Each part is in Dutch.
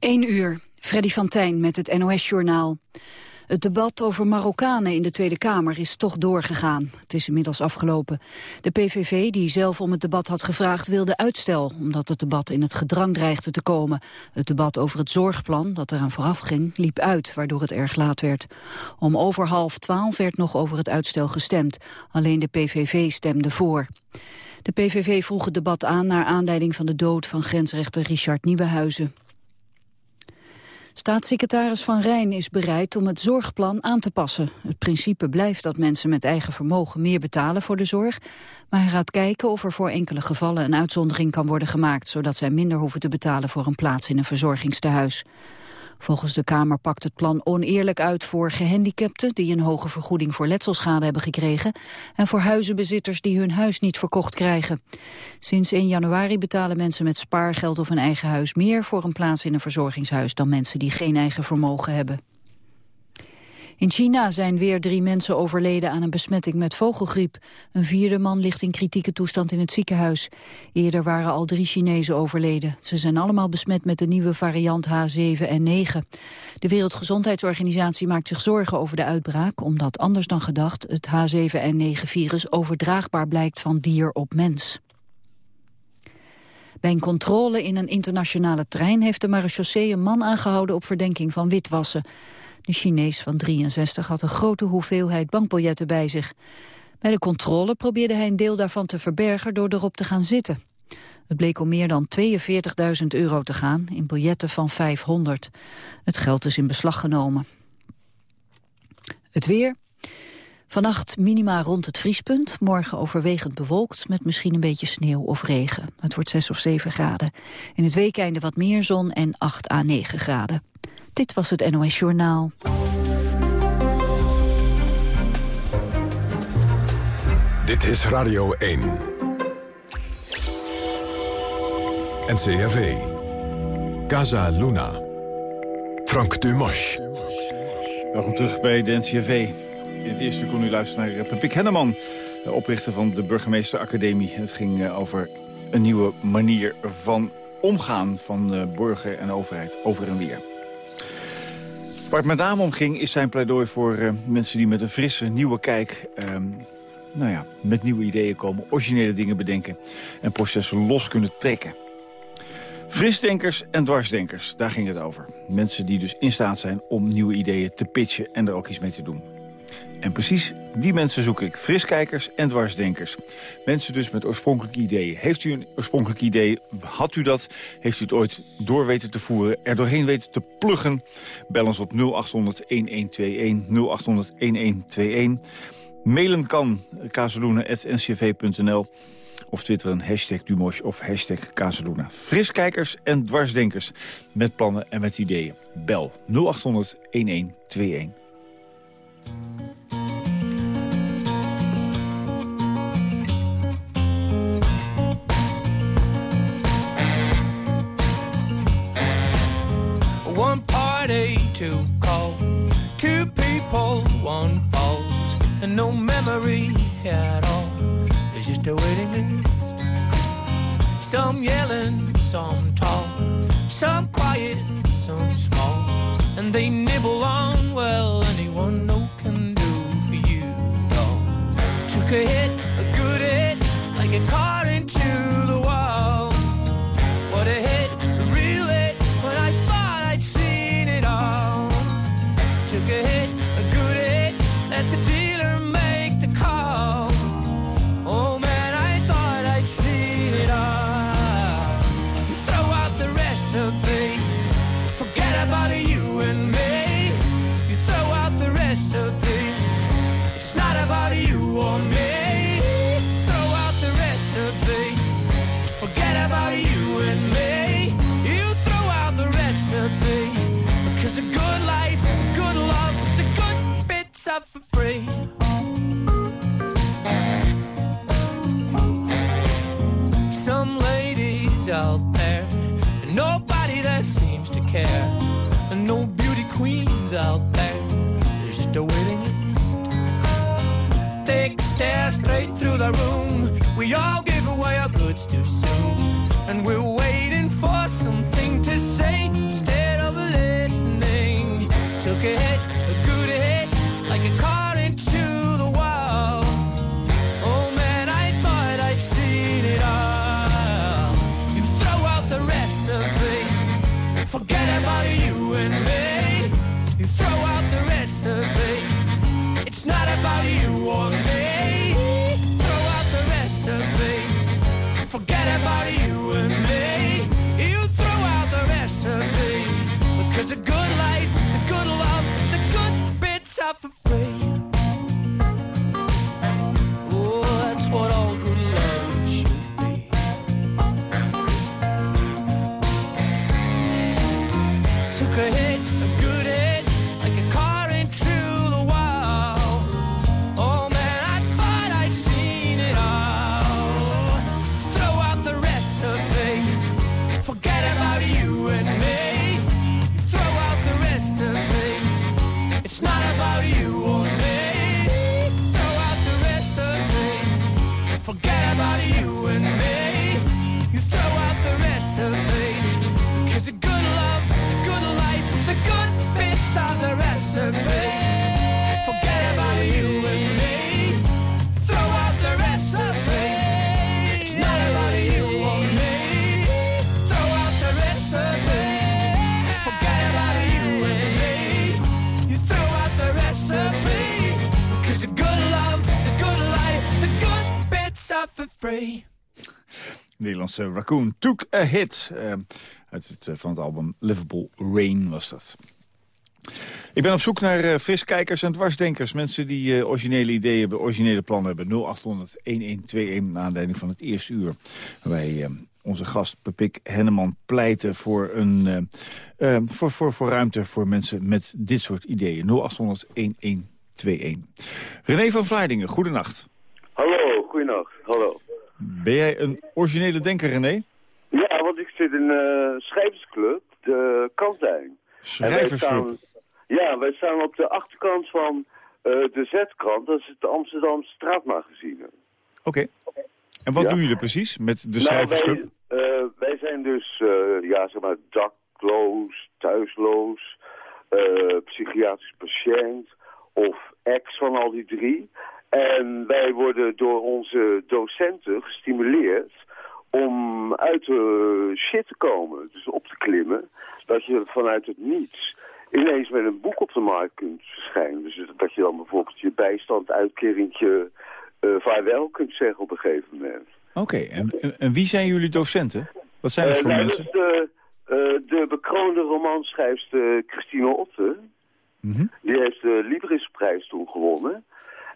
1 uur, Freddy van Tijn met het NOS-journaal. Het debat over Marokkanen in de Tweede Kamer is toch doorgegaan. Het is inmiddels afgelopen. De PVV, die zelf om het debat had gevraagd, wilde uitstel... omdat het debat in het gedrang dreigde te komen. Het debat over het zorgplan, dat eraan vooraf ging, liep uit... waardoor het erg laat werd. Om over half twaalf werd nog over het uitstel gestemd. Alleen de PVV stemde voor. De PVV vroeg het debat aan naar aanleiding van de dood van grensrechter Richard Nieuwenhuizen. Staatssecretaris Van Rijn is bereid om het zorgplan aan te passen. Het principe blijft dat mensen met eigen vermogen meer betalen voor de zorg. Maar hij gaat kijken of er voor enkele gevallen een uitzondering kan worden gemaakt... zodat zij minder hoeven te betalen voor een plaats in een verzorgingstehuis. Volgens de Kamer pakt het plan oneerlijk uit voor gehandicapten... die een hoge vergoeding voor letselschade hebben gekregen... en voor huizenbezitters die hun huis niet verkocht krijgen. Sinds 1 januari betalen mensen met spaargeld of een eigen huis... meer voor een plaats in een verzorgingshuis... dan mensen die geen eigen vermogen hebben. In China zijn weer drie mensen overleden aan een besmetting met vogelgriep. Een vierde man ligt in kritieke toestand in het ziekenhuis. Eerder waren al drie Chinezen overleden. Ze zijn allemaal besmet met de nieuwe variant H7N9. De Wereldgezondheidsorganisatie maakt zich zorgen over de uitbraak... omdat anders dan gedacht het H7N9-virus overdraagbaar blijkt van dier op mens. Bij een controle in een internationale trein heeft de marechaussee een man aangehouden op verdenking van witwassen. De Chinees van 63 had een grote hoeveelheid bankbiljetten bij zich. Bij de controle probeerde hij een deel daarvan te verbergen door erop te gaan zitten. Het bleek om meer dan 42.000 euro te gaan in biljetten van 500. Het geld is in beslag genomen. Het weer. Vannacht minima rond het vriespunt. Morgen overwegend bewolkt met misschien een beetje sneeuw of regen. Het wordt 6 of 7 graden. In het weekeinde wat meer zon en 8 à 9 graden. Dit was het NOS Journaal. Dit is Radio 1. NCRV. Casa Luna. Frank Dumas. Welkom terug bij de NCRV. In het eerste kon u luisteren naar Pepik Henneman, de oprichter van de Burgemeesteracademie. Het ging eh, over een nieuwe manier van omgaan van eh, burger en overheid over en weer. Waar het met name om ging is zijn pleidooi voor uh, mensen die met een frisse, nieuwe kijk... Uh, nou ja, met nieuwe ideeën komen, originele dingen bedenken... en processen los kunnen trekken. Frisdenkers en dwarsdenkers, daar ging het over. Mensen die dus in staat zijn om nieuwe ideeën te pitchen en er ook iets mee te doen. En precies die mensen zoek ik. Friskijkers en dwarsdenkers. Mensen dus met oorspronkelijke ideeën. Heeft u een oorspronkelijk idee? Had u dat? Heeft u het ooit door weten te voeren? Er doorheen weten te pluggen? Bel ons op 0800-1121. 0800-1121. Mailen kan kazeloenen.ncv.nl of twitteren hashtag Dumos of hashtag Kazeluna. Friskijkers en dwarsdenkers met plannen en met ideeën. Bel 0800 1121. One party to call, two people, one pause, and no memory at all. There's just a waiting list. Some yelling, some tall, some quiet, some small, and they nibble could afraid good life, Nederlandse Raccoon Took a Hit. eh, uit het, eh, van het album Liverpool Rain was dat. Ik ben op zoek naar eh, friskijkers en dwarsdenkers. Mensen die eh, originele ideeën hebben, originele plannen hebben. 0800-1121, naar aanleiding van het eerste uur. Waarbij eh, onze gast Pepik Henneman pleiten voor, een, eh, eh, voor, voor, voor ruimte voor mensen met dit soort ideeën. 0800-1121. René van Vlaardingen, goedenacht. Hallo, goeienacht. Hallo. Ben jij een originele denker, René? Ja, want ik zit in een schrijversclub, de Kantijn. Wij Schrijversclub. staan- Ja, wij staan op de achterkant van eh, de Z-krant. Dat is het Amsterdamse straatmagazine. Oké. En wat Ja. doen jullie precies met de Nou, schrijversclub? wij, eh, wij zijn dus, eh, ja, zeg maar, dakloos, thuisloos, psychiatrisch patiënt of ex van al die drie. En wij worden door onze docenten gestimuleerd om uit de shit te komen, dus op te klimmen. Dat je vanuit het niets ineens met een boek op de markt kunt verschijnen. Dus dat je dan bijvoorbeeld je bijstand, uitkeringje, eh vaarwel kunt zeggen op een gegeven moment. Oké, en, en- en wie zijn jullie docenten? Wat zijn dat Eh, voor nou, mensen? Dat is de, eh, de bekroonde romanschrijfster Christine Otte. Mhm. Die heeft de Librisprijs toen gewonnen.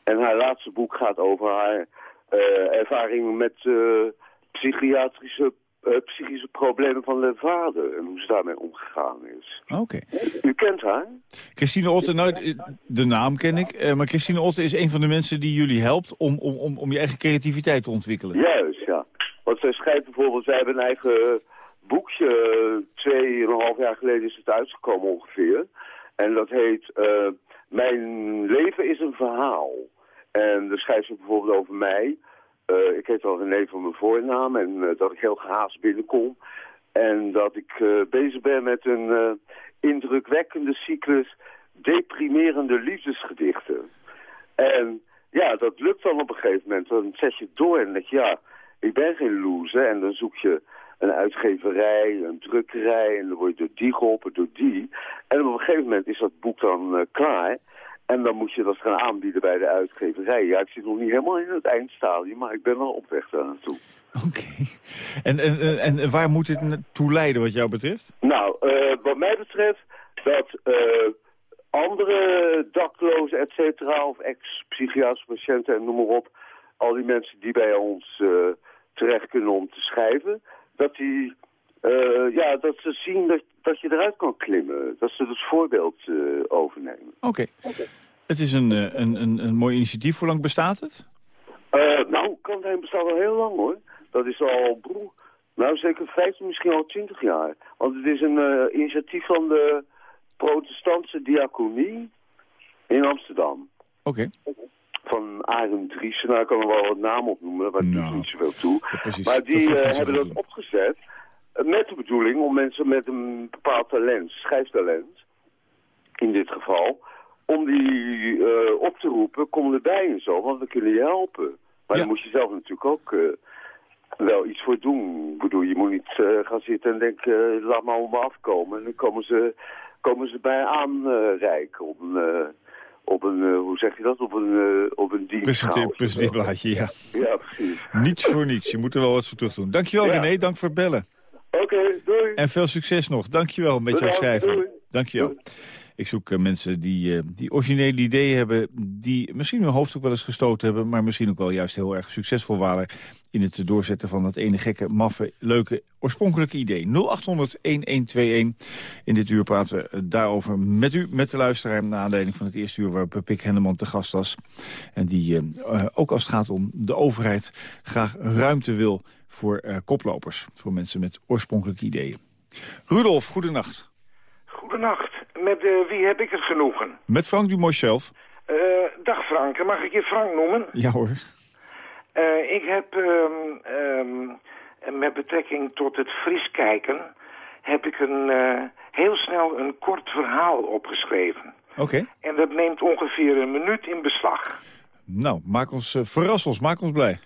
En haar laatste boek gaat over haar eh ervaring met eh, psychiatrische, eh, psychische problemen van haar vader. En hoe ze daarmee omgegaan is. Oké. U kent haar? Christine Otte, nou, de- naam ken ik. eh, maar Christine Otte is een van de mensen die jullie helpt om, om, om, om je eigen creativiteit te ontwikkelen. Juist, ja. Want zij schrijft bijvoorbeeld, zij hebben een eigen boekje, eh, twee en een half jaar geleden is het uitgekomen ongeveer. En dat heet eh, Mijn leven is een verhaal. En dan schrijft ze bijvoorbeeld over mij. Eh, ik heet al René van mijn voornaam en eh, dat ik heel gehaast binnenkom. En dat ik eh, bezig ben met een indrukwekkende cyclus deprimerende liefdesgedichten. En ja, dat lukt dan op een gegeven moment. Dan zet je door en denk je, ja, ik ben geen loser. En dan zoek je een uitgeverij, een drukkerij en dan word je door die geholpen, door die. En op een gegeven moment is dat boek dan klaar. En dan moet je dat gaan aanbieden bij de uitgeverij. Ja, ik zit nog niet helemaal in het eindstadium, maar ik ben wel op weg daar naartoe. Oké. En, en, en, en waar moet dit naartoe leiden wat jou betreft? Nou, eh, wat mij betreft dat eh, andere daklozen, et cetera, of ex-psychiatrische patiënten en noem maar op, al die mensen die bij ons eh, terecht kunnen om te schrijven, dat die, ja, dat ze zien dat, dat je eruit kan klimmen. Dat ze het voorbeeld eh, overnemen. Oké. Het is een, eh, een, een, een mooi initiatief. Hoe lang bestaat het? Eh, nou, Kantijn bestaat al heel lang hoor. Dat is al, broer, nou zeker 15, misschien al 20 jaar. Want het is een initiatief van de protestantse diaconie in Amsterdam. Oké. Van Arend Driessen, nou ik kan er wel wat namen opnoemen, maar dat Nou, doet niet zoveel toe. precies. Maar die hebben dat opgezet met de bedoeling om mensen met een bepaald talent, schrijftalent, in dit geval, om die eh, op te roepen, kom erbij en zo, want we kunnen je helpen. Maar Ja. dan moet je zelf natuurlijk ook eh, wel iets voor doen. Ik bedoel, je moet niet eh, gaan zitten en denken, laat maar me afkomen. En dan komen ze, komen ze bij aanreiken op een, op een hoe zeg je dat, op een, op een dienst. Presenteerblaadje, ja. Ja, precies. Niets voor niets. Je moet er wel wat voor terug doen. Dankjewel Ja. René, dank voor het bellen. Oké, doei. En veel succes nog. Dankjewel met jouw schrijven. doei. Dankjewel. Doei. Ik zoek eh, mensen die, eh, die originele ideeën hebben... die misschien hun hoofd ook wel eens gestoten hebben... maar misschien ook wel juist heel erg succesvol waren... in het doorzetten van dat ene gekke, maffe, leuke, oorspronkelijke idee. 0800-1121. In dit uur praten we eh, daarover met u, met de luisteraar... na aanleiding van het eerste uur waar Pik Henneman te gast was. En die, ook als het gaat om de overheid... graag ruimte wil voor eh, koplopers. Voor mensen met oorspronkelijke ideeën. Rudolf, goedenacht. Goedenacht. Met eh, wie heb ik het genoegen? Met Frank Dumos zelf. Eh, dag Frank, mag ik je Frank noemen? Ja hoor. Ik heb ehm, ehm, met betrekking tot het fris kijken... heb ik een, heel snel een kort verhaal opgeschreven. Oké. En dat neemt ongeveer een minuut in beslag. Nou, maak ons, eh, verras ons, maak ons blij.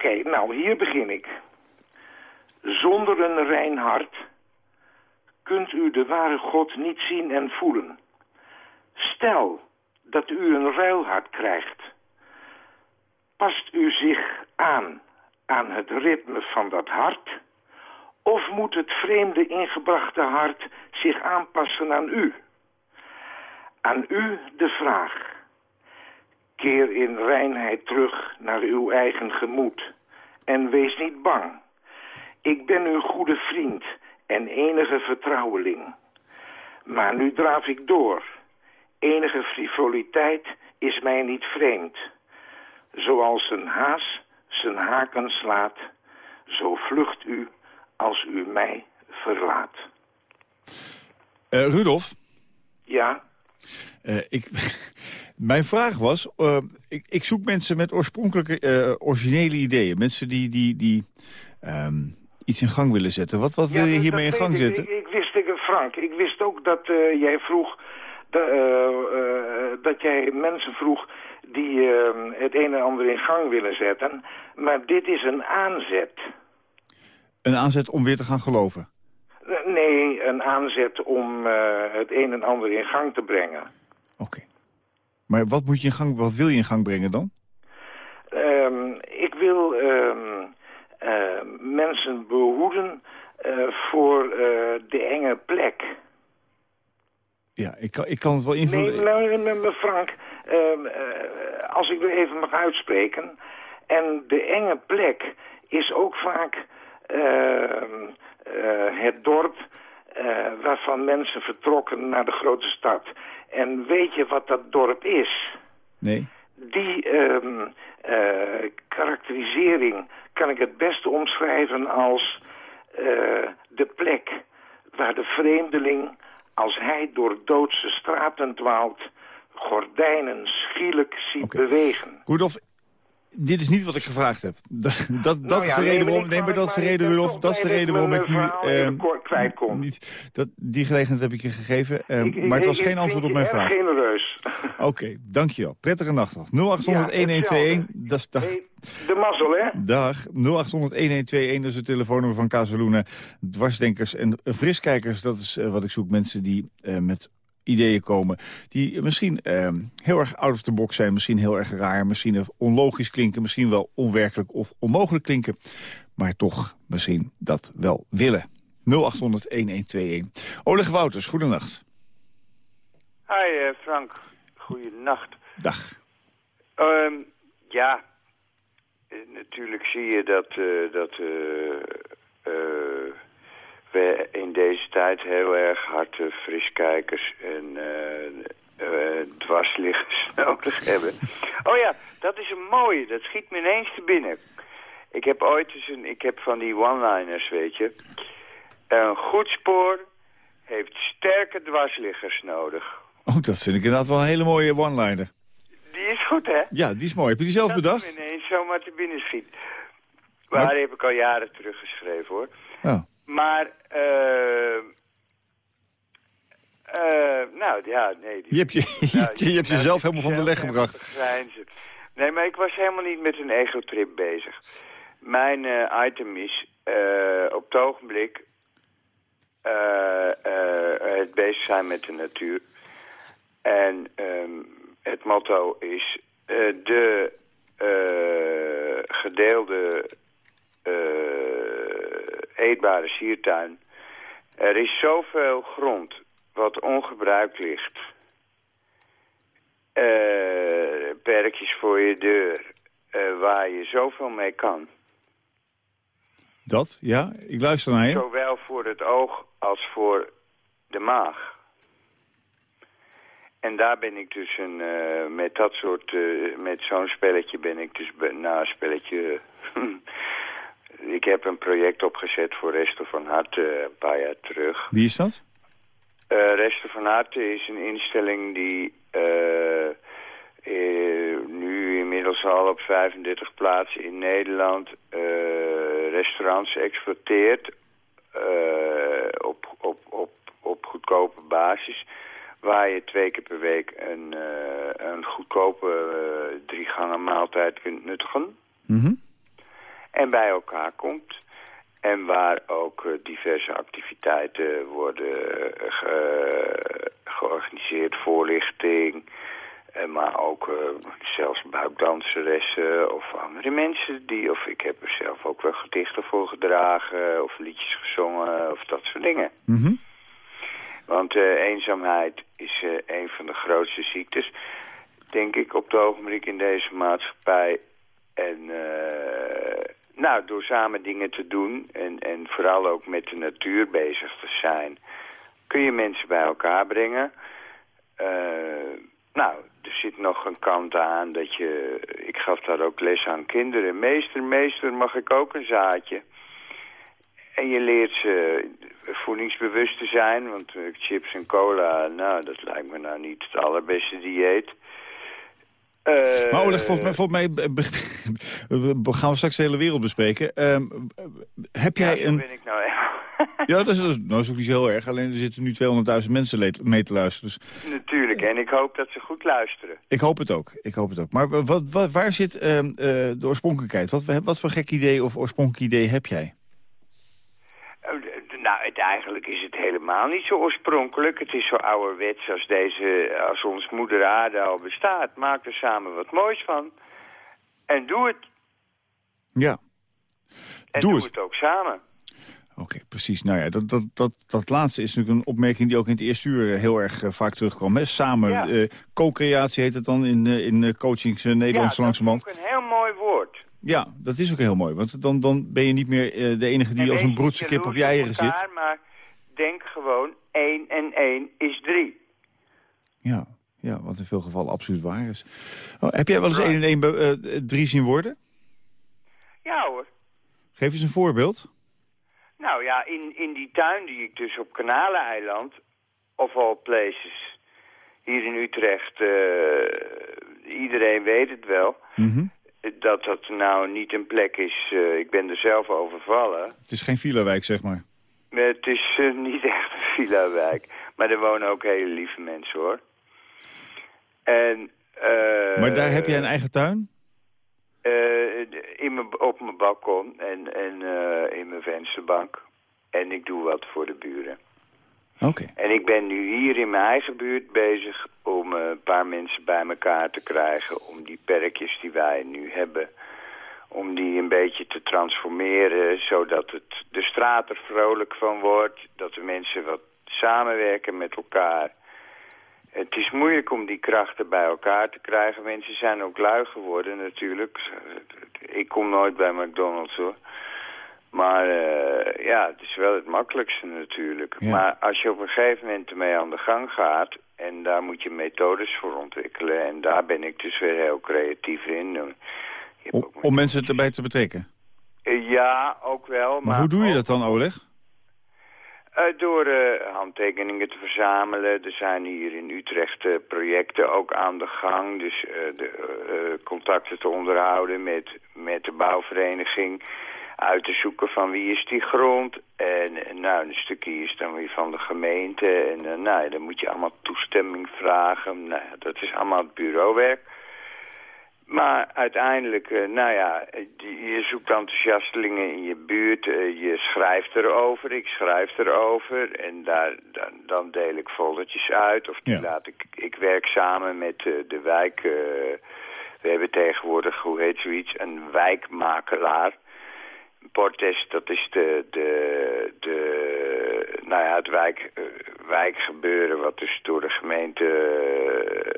Oké, nou, hier begin ik. Zonder een rein hart kunt u de ware God niet zien en voelen. Stel dat u een ruilhart krijgt. Past u zich aan aan het ritme van dat hart? Of moet het vreemde ingebrachte hart zich aanpassen aan u? Aan u de vraag. Keer in reinheid terug naar uw eigen gemoed. En wees niet bang. Ik ben uw goede vriend en enige vertrouweling. Maar nu draaf ik door. Enige frivoliteit is mij niet vreemd. Zoals een haas zijn haken slaat, zo vlucht u als u mij verlaat. Eh, Rudolf, Ja, eh, ik, mijn vraag was... eh, ik, ik zoek mensen met oorspronkelijke, eh, originele ideeën. Mensen die, die, die ehm, iets in gang willen zetten. Wat, wat wil Ja, je hiermee in gang ik. zetten? Ik, ik wist, ik, Frank, ik wist ook dat jij vroeg... da- dat jij mensen vroeg die eh, het een en ander in gang willen zetten. Maar dit is een aanzet. Een aanzet om weer te gaan geloven. Nee, een aanzet om eh, het een en ander in gang te brengen. Oké. Maar wat, moet je in gang, wat wil je in gang brengen dan? Ehm, ik wil ehm, eh, mensen behoeden eh, voor de enge plek. Ja, ik kan, ik kan het wel invullen. Nee, nou, Frank, ehm, eh, als ik er even mag uitspreken. En de enge plek is ook vaak het dorp eh, waarvan mensen vertrokken naar de grote stad. En weet je wat dat dorp is? Nee? Die ehm, eh, karakterisering kan ik het beste omschrijven als eh, de plek waar de vreemdeling, als hij door doodse straten dwaalt, gordijnen schielijk ziet bewegen. Rudolf, dit is niet wat ik gevraagd heb. Dat, dat, dat Nou is de reden waarom... ik Nee, maar dat is de reden, Rudolf. Dat is de reden waarom ik nu... ehm, kwijt kon. Niet, dat, die gelegenheid heb ik je gegeven, Ik- ik- maar het was ik- geen antwoord op mijn vraag. genereus. Oké, dankjewel. Prettige nacht nog. 0800-1121. Dat is dag. Hey, de mazzel, hè? Dag. 0800-1121, dat is het telefoonnummer van Casaluna. Dwarsdenkers en friskijkers, dat is eh, wat ik zoek. Mensen die eh, met ideeën komen die misschien eh, heel erg out of the box zijn. Misschien heel erg raar, misschien onlogisch klinken. Misschien wel onwerkelijk of onmogelijk klinken. Maar toch misschien dat wel willen. 0800-1121. Oleg Wouters, goedenacht. Hi eh, Frank, goeienacht. Dag. Ehm ja, eh, natuurlijk zie je dat, eh, dat we in deze tijd heel erg hard friskijkers en eh, eh, dwarsliggers nodig hebben. Oh ja, dat is een mooie, dat schiet me ineens te binnen. Ik heb ooit eens een, ik heb van die one-liners, weet je. Een goed spoor heeft sterke dwarsliggers nodig. Oh, dat vind ik inderdaad wel een hele mooie one-liner. Die is goed, hè? Ja, die is mooi. Heb je die zelf dat bedacht? me ineens zomaar te binnen schiet. Maar Maar- die heb ik al jaren teruggeschreven, hoor. Oh. Maar, eh, eh, nou, ja, nee. die- Je hebt, je, je, hebt je, je hebt nou, jezelf helemaal van de leg gebracht. Nee, maar ik was helemaal niet met een egotrip bezig. Mijn eh, item is op het ogenblik het bezig zijn met de natuur. En ehm, het motto is de gedeelde eetbare siertuin. Er is zoveel grond wat ongebruikt ligt. Eh, perkjes voor je deur, eh, waar je zoveel mee kan. Dat, ja, ik luister naar je. Zowel voor het oog als voor de maag. En daar ben ik dus een, eh, met dat soort, met zo'n spelletje ben ik dus, nou een spelletje, ik heb een project opgezet voor Resto van Hart eh, een paar jaar terug. Wie is dat? Eh Resten van Harte is een instelling die eh, nu inmiddels al op 35 plaatsen in Nederland restaurants exploiteert op, op, op, op goedkope basis. Waar je twee keer per week een, een goedkope drie gangen maaltijd kunt nuttigen Mhm. En bij elkaar komt. En waar ook eh, diverse activiteiten worden eh, ge- georganiseerd, voorlichting. eh, maar ook zelfs buikdanseressen of andere mensen die... of ik heb er zelf ook wel gedichten voor gedragen of liedjes gezongen of dat soort dingen. Mhm. Want eenzaamheid is een van de grootste ziektes, denk ik, op het ogenblik in deze maatschappij. Nou, door samen dingen te doen en, en vooral ook met de natuur bezig te zijn, kun je mensen bij elkaar brengen. Eh, nou, er zit nog een kant aan dat je... Ik gaf daar ook les aan kinderen. Meester, meester, mag ik ook een zaadje? En je leert ze voedingsbewust te zijn, want eh, chips en cola, nou, dat lijkt me nou niet het allerbeste dieet. Eh, Maar Oleg, volgens mij, volgens mij gaan we straks de hele wereld bespreken. Ehm, heb jij een... ben ik nou echt. Ja, dat is, dat is, nou, dat is ook niet zo heel erg. Alleen er zitten nu 200.000 mensen mee te luisteren. Dus Natuurlijk, en ik hoop dat ze goed luisteren. ik hoop het ook. Ik hoop het ook. Maar wat, wat, waar zit eh, de oorspronkelijkheid? Wat, wat voor gek idee of oorspronkelijk idee heb jij? Nou, het, eigenlijk is het helemaal niet zo oorspronkelijk. Het is zo ouderwets als, deze, als ons moeder aarde al bestaat. Maak er samen wat moois van. En doe het. Ja, En Doe doe, het. het. ook samen. oké, precies. Nou ja, dat, dat, dat, dat laatste is natuurlijk een opmerking die ook in het eerste uur eh, heel erg eh, vaak terugkwam. Hè? Samen, Ja. eh, co-creatie heet het dan in, eh, in coachings uh, Nederlands ja, dat is langzamerhand. ook een heel mooi. Ja, dat is ook heel mooi. Want dan, dan ben je niet meer eh, de enige die En als een broedse kip op je eieren zit. elkaar, Maar denk gewoon, 1 en 1 is 3. Ja, ja, wat in veel gevallen absoluut waar is. Oh, heb jij wel eens. 1 en 1 be- eh, drie zien worden? Ja hoor. Geef eens een voorbeeld. Nou ja, in, in die tuin die ik dus op Kanaleneiland, of all places, hier in Utrecht, eh, iedereen weet het wel, Mhm. Dat dat nou niet een plek is, eh, ik ben er zelf overvallen. Het is geen villa-wijk, zeg maar. Het is eh, niet echt een villa-wijk, maar er wonen ook hele lieve mensen hoor. En, eh, Maar daar heb jij een eigen tuin? in mijn, op mijn balkon en, en in mijn vensterbank. En ik doe wat voor de buren. Oké. En ik ben nu hier in mijn eigen buurt bezig om eh, een paar mensen bij elkaar te krijgen... om die perkjes die wij nu hebben, om die een beetje te transformeren... zodat het de straat er vrolijk van wordt, dat de mensen wat samenwerken met elkaar... Het is moeilijk om die krachten bij elkaar te krijgen. Mensen zijn ook lui geworden natuurlijk. Ik kom nooit bij McDonald's hoor. Maar eh, ja, het is wel het makkelijkste natuurlijk. Ja. Maar als je op een gegeven moment ermee aan de gang gaat... en daar moet je methodes voor ontwikkelen... en daar ben ik dus weer heel creatief in. Om, om mensen erbij te betrekken. Eh, Ja, ook wel. Maar, Maar hoe doe je ook- dat dan, Oleg? eh, door handtekeningen te verzamelen. Er zijn hier in Utrecht projecten ook aan de gang. Dus de, contacten te onderhouden met, met de bouwvereniging. Uit te zoeken van wie is die grond. En eh, nou, een stukje is dan weer van de gemeente. En uh, nou, dan moet je allemaal toestemming vragen. Nou, dat is allemaal het bureauwerk. Maar uiteindelijk, uh, nou ja, je zoekt enthousiastelingen in je buurt. je schrijft erover, ik schrijf erover. En daar, dan, dan deel ik foldertjes uit. Of die laat ik, ik werk samen met de wijk... we hebben tegenwoordig, hoe heet zoiets, een wijkmakelaar. Portes, dat is de, de, de, nou ja, het wijk, uh, wijkgebeuren wat dus door de gemeente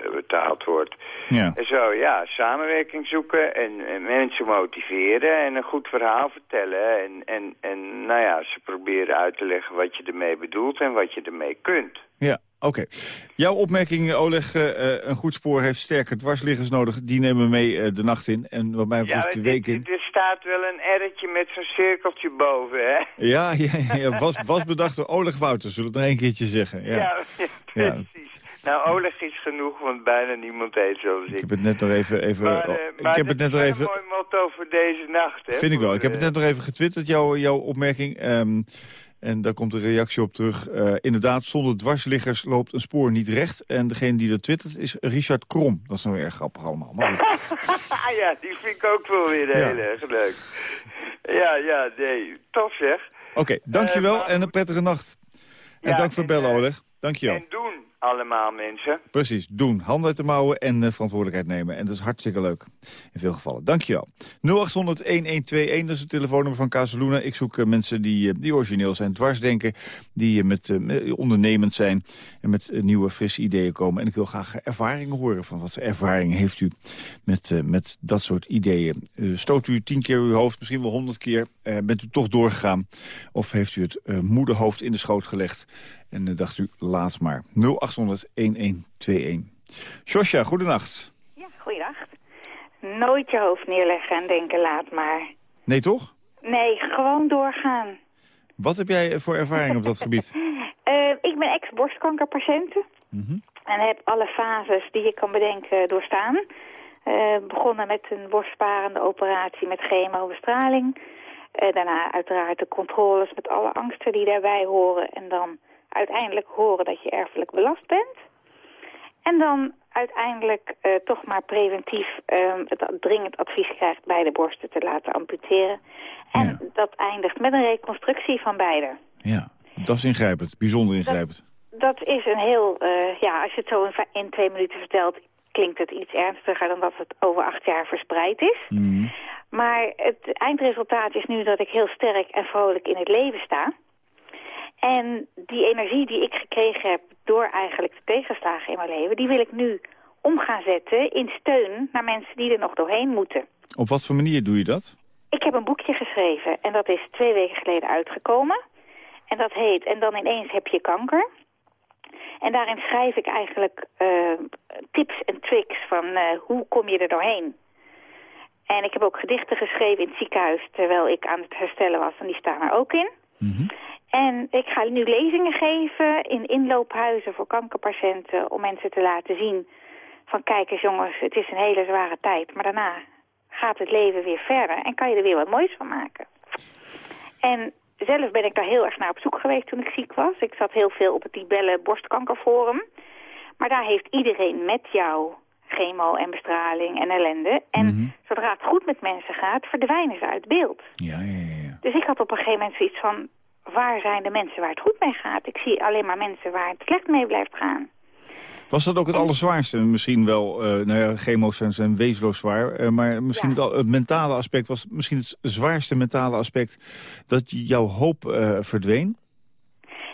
uh, betaald wordt. Ja. En zo, ja, samenwerking zoeken en, en, mensen motiveren en een goed verhaal vertellen. En, en, en nou ja, ze proberen uit te leggen wat je ermee bedoelt en wat je ermee kunt. Ja, Oké. Jouw opmerking, Oleg, uh, een goed spoor heeft sterke dwarsliggers nodig. Die nemen we mee uh, de nacht in en wat mij betreft ja, de week in. Er staat wel een erretje met zo'n cirkeltje boven, hè? Ja, ja, ja was, was bedacht door Oleg Wouter, zullen we het nog een keertje zeggen. Ja, ja, ja precies. Nou, Oleg is genoeg, want bijna niemand heet zoals ik. Ik heb het net nog even... even maar, uh, ik heb het net nog even... een mooi motto voor deze nacht, hè? Vind ik wel. Ik heb het net nog even getwitterd, jouw, jouw opmerking. Um, en daar komt een reactie op terug. Uh, inderdaad, zonder dwarsliggers loopt een spoor niet recht. En degene die dat twittert is Richard Krom. Dat is nou erg grappig allemaal. Maar ja, die vind ik ook wel weer heel erg leuk. Ja, ja, nee. Tof zeg. Oké, okay, dankjewel uh, maar... en een prettige nacht. En ja, dank voor bellen, uh, Oleg. Dankjewel. En doen allemaal mensen. Precies, doen. Handen uit de mouwen en uh, verantwoordelijkheid nemen. En dat is hartstikke leuk. In veel gevallen. Dankjewel. 0800-1121, dat is het telefoonnummer van Casaluna. Ik zoek uh, mensen die, uh, die origineel zijn, dwarsdenken. Die met, ondernemend zijn en met nieuwe, frisse ideeën komen. En ik wil graag ervaringen horen. Van wat ervaring heeft u met, met dat soort ideeën? stoot u tien keer uw hoofd, misschien wel honderd keer. bent u toch doorgegaan? Of heeft u het moederhoofd in de schoot gelegd? En dan dacht u, laat maar. 0800-1121. Josja, goedenacht. Ja, goeiedag. Nooit je hoofd neerleggen en denken, laat maar. Nee, toch? Nee, gewoon doorgaan. Wat heb jij voor ervaring op dat gebied? Uh, ik ben ex-borstkankerpatiënt. Mm -hmm. En heb alle fases die je kan bedenken doorstaan. Uh, begonnen met een borstsparende operatie met chemobestraling. Uh, daarna uiteraard de controles met alle angsten die daarbij horen. En dan uiteindelijk horen dat je erfelijk belast bent. En dan uiteindelijk uh, toch maar preventief uh, het dringend advies krijgt beide borsten te laten amputeren. En ja. dat eindigt met een reconstructie van beide. Ja, dat is ingrijpend, bijzonder ingrijpend. Dat, dat is een heel, uh, ja, als je het zo in, in, twee minuten vertelt, klinkt het iets ernstiger dan dat het over acht jaar verspreid is. Mm. Maar het eindresultaat is nu dat ik heel sterk en vrolijk in het leven sta. En die energie die ik gekregen heb door eigenlijk de tegenslagen in mijn leven... die wil ik nu om gaan zetten in steun naar mensen die er nog doorheen moeten. Op wat voor manier doe je dat? Ik heb een boekje geschreven en dat is twee weken geleden uitgekomen. En dat heet En dan ineens heb je kanker. En daarin schrijf ik eigenlijk uh, tips en tricks van uh, hoe kom je er doorheen. En ik heb ook gedichten geschreven in het ziekenhuis terwijl ik aan het herstellen was. En die staan er ook in. Mm -hmm. En ik ga nu lezingen geven in inloophuizen voor kankerpatiënten... om mensen te laten zien van kijk eens jongens, het is een hele zware tijd... maar daarna gaat het leven weer verder en kan je er weer wat moois van maken. En zelf ben ik daar heel erg naar op zoek geweest toen ik ziek was. Ik zat heel veel op het Libelle borstkankerforum. Maar daar heeft iedereen met jou chemo en bestraling en ellende. En mm -hmm. zodra het goed met mensen gaat, verdwijnen ze uit beeld. Ja, ja, ja. Dus ik had op een gegeven moment zoiets van waar zijn de mensen waar het goed mee gaat? Ik zie alleen maar mensen waar het slecht mee blijft gaan. Was dat ook het allerzwaarste? Misschien wel, uh, nou ja, chemo's zijn, zijn wezenloos zwaar. Uh, maar misschien ja. het, het, mentale aspect was misschien het zwaarste mentale aspect... dat jouw hoop uh, verdween?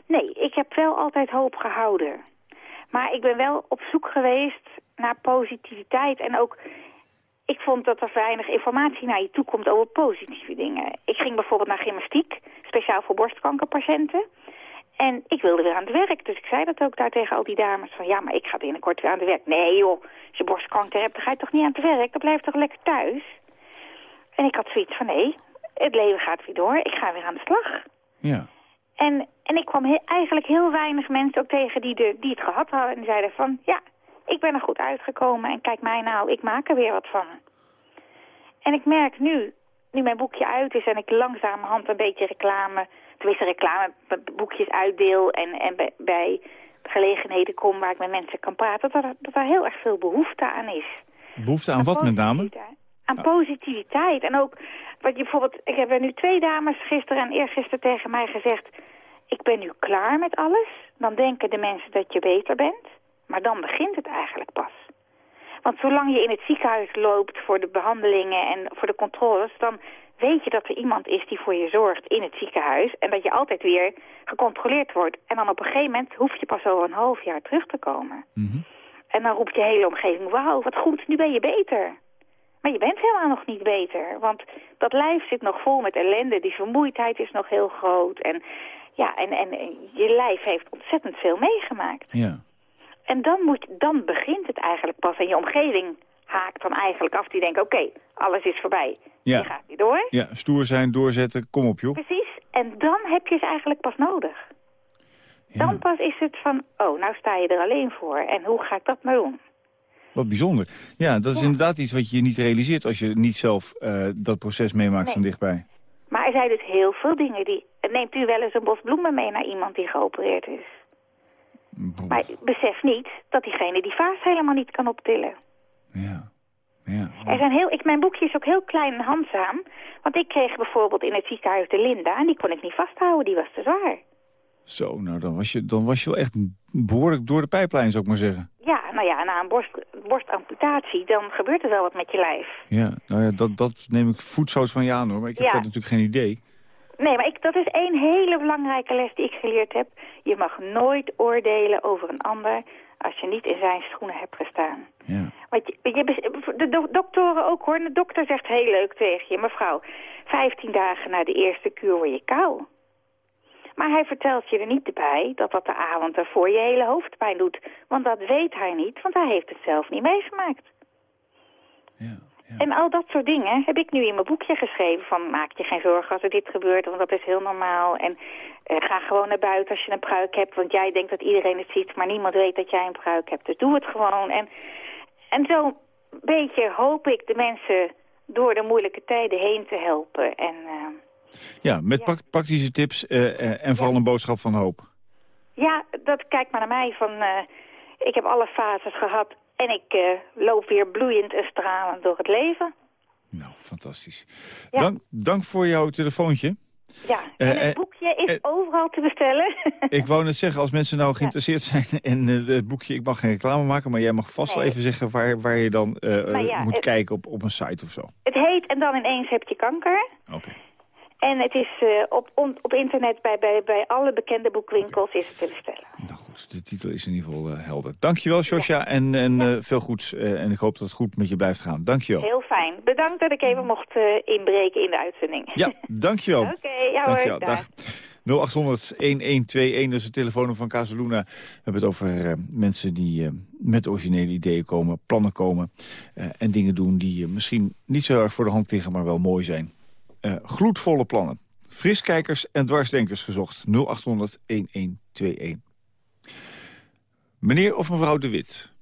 Nee, ik heb wel altijd hoop gehouden. Maar ik ben wel op zoek geweest naar positiviteit en ook ik vond dat er weinig informatie naar je toe komt over positieve dingen. Ik ging bijvoorbeeld naar gymnastiek, speciaal voor borstkankerpatiënten. En ik wilde weer aan het werk, dus ik zei dat ook daar tegen al die dames. Van ja, maar ik ga binnenkort weer aan het werk. Nee joh, als je borstkanker hebt, dan ga je toch niet aan het werk? Dan blijf toch lekker thuis? En ik had zoiets van nee, het leven gaat weer door. Ik ga weer aan de slag. Ja. En, en ik kwam he eigenlijk heel weinig mensen ook tegen die, de, die het gehad hadden. En die zeiden van ja, ik ben er goed uitgekomen en kijk mij nou, ik maak er weer wat van. En ik merk nu nu mijn boekje uit is en ik langzamerhand een beetje reclame, tenminste reclameboekjes uitdeel en, en bij, gelegenheden kom waar ik met mensen kan praten, dat er, dat er heel erg veel behoefte aan is. Behoefte aan wat met name? Aan positiviteit. En ook, wat je bijvoorbeeld, ik heb er nu twee dames gisteren en eergisteren tegen mij gezegd, ik ben nu klaar met alles. Dan denken de mensen dat je beter bent, maar dan begint het eigenlijk pas. Want zolang je in het ziekenhuis loopt voor de behandelingen en voor de controles... dan weet je dat er iemand is die voor je zorgt in het ziekenhuis... en dat je altijd weer gecontroleerd wordt. En dan op een gegeven moment hoef je pas over een half jaar terug te komen. En dan roept je hele omgeving, wauw, wat goed, nu ben je beter. Maar je bent helemaal nog niet beter. Want dat lijf zit nog vol met ellende. Die vermoeidheid is nog heel groot. En, ja, en, en je lijf heeft ontzettend veel meegemaakt. Ja. En dan, moet, dan begint het eigenlijk pas. En je omgeving haakt dan eigenlijk af. Die denkt, oké, alles is voorbij. Ja. Je gaat weer door. Ja, stoer zijn, doorzetten, kom op joh. Precies. En dan heb je ze eigenlijk pas nodig. Ja. Dan pas is het van, oh, nou sta je er alleen voor. En hoe ga ik dat nou doen? Wat bijzonder. Ja, dat is inderdaad iets wat je niet realiseert als je niet zelf eh, dat proces meemaakt Nee. van dichtbij. Maar er zijn dus heel veel dingen die... Neemt u wel eens een bos bloemen mee naar iemand die geopereerd is? Maar besef niet dat diegene die vaas helemaal niet kan optillen. Ja. Ja. Er zijn heel, ik, mijn boekje is ook heel klein en handzaam. Want ik kreeg bijvoorbeeld in het ziekenhuis de Linda... en die kon ik niet vasthouden, die was te zwaar. Zo, nou dan was, je, dan was je wel echt behoorlijk door de pijplijn, zou ik maar zeggen. Ja, nou ja, na een borst, borstamputatie, dan gebeurt er wel wat met je lijf. Ja, nou ja, dat, dat neem ik voetzoos van je aan hoor. Maar ik heb Ja. verder natuurlijk geen idee. Nee, maar ik, dat is één hele belangrijke les die ik geleerd heb. Je mag nooit oordelen over een ander als je niet in zijn schoenen hebt gestaan. Ja. Want je, de do- doktoren ook hoor. De dokter zegt heel leuk tegen je, mevrouw, 15 dagen na de eerste kuur word je kou. Maar hij vertelt je er niet bij dat dat de avond ervoor je hele hoofdpijn doet. Want dat weet hij niet, want hij heeft het zelf niet meegemaakt. Ja, ja. En al dat soort dingen heb ik nu in mijn boekje geschreven. Van maak je geen zorgen als er dit gebeurt, want dat is heel normaal. En eh, ga gewoon naar buiten als je een pruik hebt. Want jij denkt dat iedereen het ziet, maar niemand weet dat jij een pruik hebt. Dus doe het gewoon. En, en zo'n beetje hoop ik de mensen door de moeilijke tijden heen te helpen. En eh, Ja, met Ja. praktische tips eh, eh, en vooral een boodschap van hoop. ja, dat kijk maar naar mij. Van, ik heb alle fases gehad en ik eh, loop weer bloeiend en stralend door het leven. Nou, fantastisch. Ja. Dank, dank voor jouw telefoontje. Ja, Eh, en het eh, boekje is eh, overal te bestellen. Ik wou net zeggen, als mensen nou geïnteresseerd zijn in eh, het boekje... ik mag geen reclame maken, maar jij mag vast wel even zeggen... waar, waar je dan eh, ja, eh, moet kijken op, op een site of zo. Het heet En dan ineens heb je kanker. Oké. En het is eh, op, on- op internet bij, bij, bij alle bekende boekwinkels is het te bestellen. Nou goed, de titel is in ieder geval eh, helder. Dankjewel, Josja, en, en eh, veel goeds. en ik hoop dat het goed met je blijft gaan. Dankjewel. Heel fijn. Bedankt dat ik even mocht inbreken in de uitzending. Ja, dankjewel. Oké, ja Dankjewel, hoor. dag. 0800-1121, dat is de telefoon van Casaluna. We hebben het over mensen die met originele ideeën komen, plannen komen... en dingen doen die misschien niet zo erg voor de hand liggen, maar wel mooi zijn. Eh, gloedvolle plannen. Friskijkers en dwarsdenkers gezocht. 0800-1121. Meneer of mevrouw De Wit?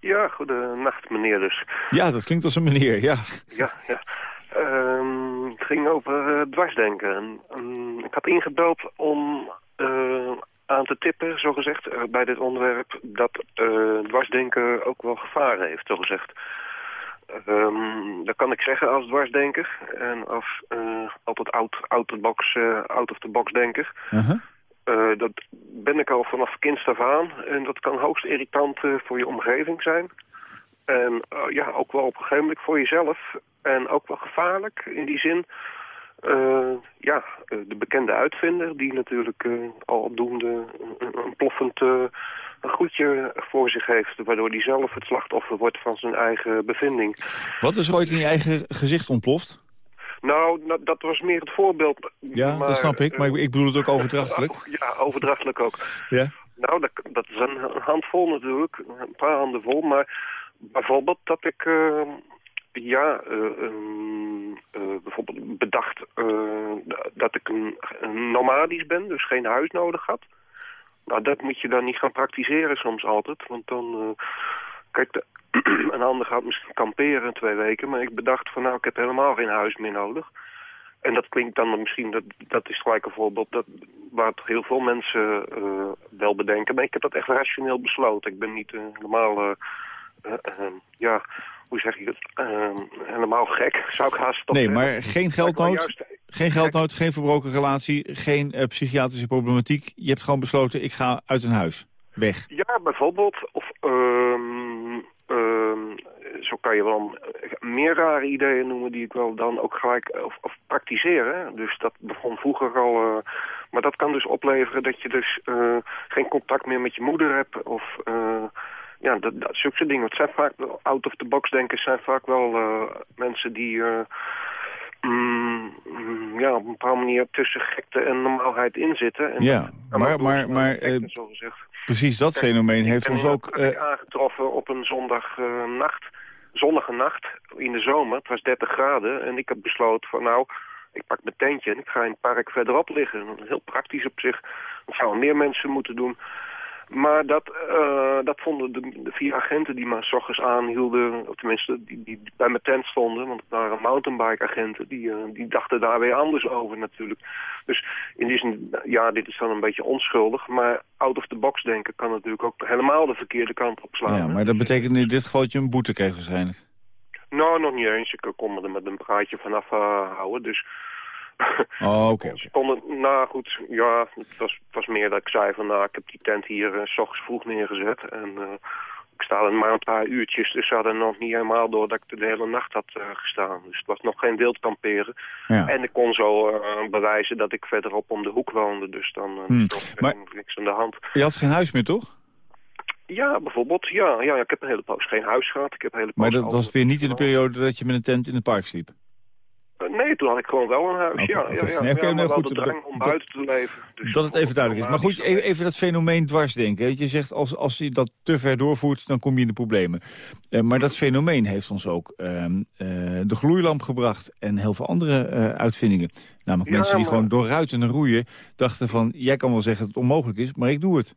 Ja, goedenacht meneer dus. Ja, dat klinkt als een meneer, ja. Ja, ja. Ehm, het ging over eh, dwarsdenken. En, ehm, ik had ingebeld om eh, aan te tippen, zogezegd, uh, bij dit onderwerp... dat dwarsdenken ook wel gevaren heeft, zogezegd. Um, dat kan ik zeggen als dwarsdenker en als uh, altijd out, out, the box, uh, out of the box denker. Uh -huh. uh, dat ben ik al vanaf kinds af aan en dat kan hoogst irritant voor je omgeving zijn. En ja, ook wel op een gegeven moment voor jezelf. En ook wel gevaarlijk in die zin. Ja, de bekende uitvinder die natuurlijk al opdoende een, een ploffend een goedje voor zich heeft... waardoor hij zelf het slachtoffer wordt van zijn eigen bevinding. Wat is er ooit in je eigen gezicht ontploft? Nou, dat was meer het voorbeeld. Ja, maar, dat snap ik, maar ik, ik bedoel het ook overdrachtelijk. Ja, overdrachtelijk ook. Ja? Nou, dat, dat is een handvol natuurlijk, een paar handen vol, maar bijvoorbeeld dat ik... Uh, ja, uh, uh, bijvoorbeeld bedacht dat ik een, een, nomadisch ben, dus geen huis nodig had. Nou, dat moet je dan niet gaan praktiseren soms altijd, want dan... kijk, de, een ander gaat misschien kamperen twee weken. Maar ik bedacht van nou, ik heb helemaal geen huis meer nodig. En dat klinkt dan misschien, dat, dat is gelijk een voorbeeld dat, waar heel veel mensen uh, wel bedenken. Maar ik heb dat echt rationeel besloten. Ik ben niet uh, helemaal, uh, ja, hoe zeg je het, helemaal gek, zou ik haast toch Nee, maar geen geldnood, geen geldnood, geen verbroken relatie, geen psychiatrische problematiek. Je hebt gewoon besloten, ik ga uit een huis, weg. Ja, bijvoorbeeld, of... Um, zo kan je wel meer rare ideeën noemen die ik wel dan ook gelijk of, of praktiseren. Dus dat begon vroeger al. Uh, maar dat kan dus opleveren dat je dus uh, geen contact meer met je moeder hebt. Of uh, ja, dat, dat zulke dingen. Het zijn vaak out of the box denkers zijn vaak wel mensen die mm, mm, ja, op een bepaalde manier tussen gekte en normaalheid inzitten. En ja, maar, maar, maar precies dat fenomeen heeft ons ook... aangetroffen op een zondagnacht zonnige nacht in de zomer. Het was 30 graden en ik heb besloten van nou, ik pak mijn tentje en ik ga in het park verderop liggen. Heel praktisch op zich. Dat zouden meer mensen moeten doen. Maar dat, uh, dat vonden de, de, vier agenten die me s ochtends aanhielden, of tenminste die, die bij mijn tent stonden, want het waren mountainbike-agenten, die, uh, die dachten daar weer anders over natuurlijk. Dus in die zin, ja, dit is dan een beetje onschuldig, maar out of the box denken kan natuurlijk ook helemaal de verkeerde kant op slaan. Ja, maar dat betekent in dit geval dat je een boete kreeg waarschijnlijk. Nou, nog niet eens. Ik kon me er met een praatje vanaf uh, houden, dus... Oh, oké. Okay, Nou goed, ja, het was, was meer dat ik zei van nou, ik heb die tent hier uh, s ochtends vroeg neergezet. En uh, ik sta er maar een paar uurtjes, dus ze hadden nog niet helemaal door dat ik de hele nacht had uh, gestaan. Dus het was nog geen wild kamperen. Ja. En ik kon zo bewijzen dat ik verderop om de hoek woonde, dus dan hmm. maar, niks aan de hand. Je had geen huis meer, toch? Ja, bijvoorbeeld. Ja, ja, ik heb een hele poos geen huis gehad. Ik heb een hele maar dat was weer niet in de periode dat je met een tent in het park sliep? Nee, toen had ik gewoon wel een huis, okay, ja. ja, ja, nee, okay, ja nee, goed, de drang om buiten te leven. Dus dat het even duidelijk is. Maar goed, even, even dat fenomeen dwarsdenken. Je zegt, als, als je dat te ver doorvoert, dan kom je in de problemen. Uh, maar dat fenomeen heeft ons ook uh, uh, de gloeilamp gebracht... en heel veel andere eh, uitvindingen. Namelijk mensen die maar... gewoon door ruiten en roeien dachten van... jij kan wel zeggen dat het onmogelijk is, maar ik doe het.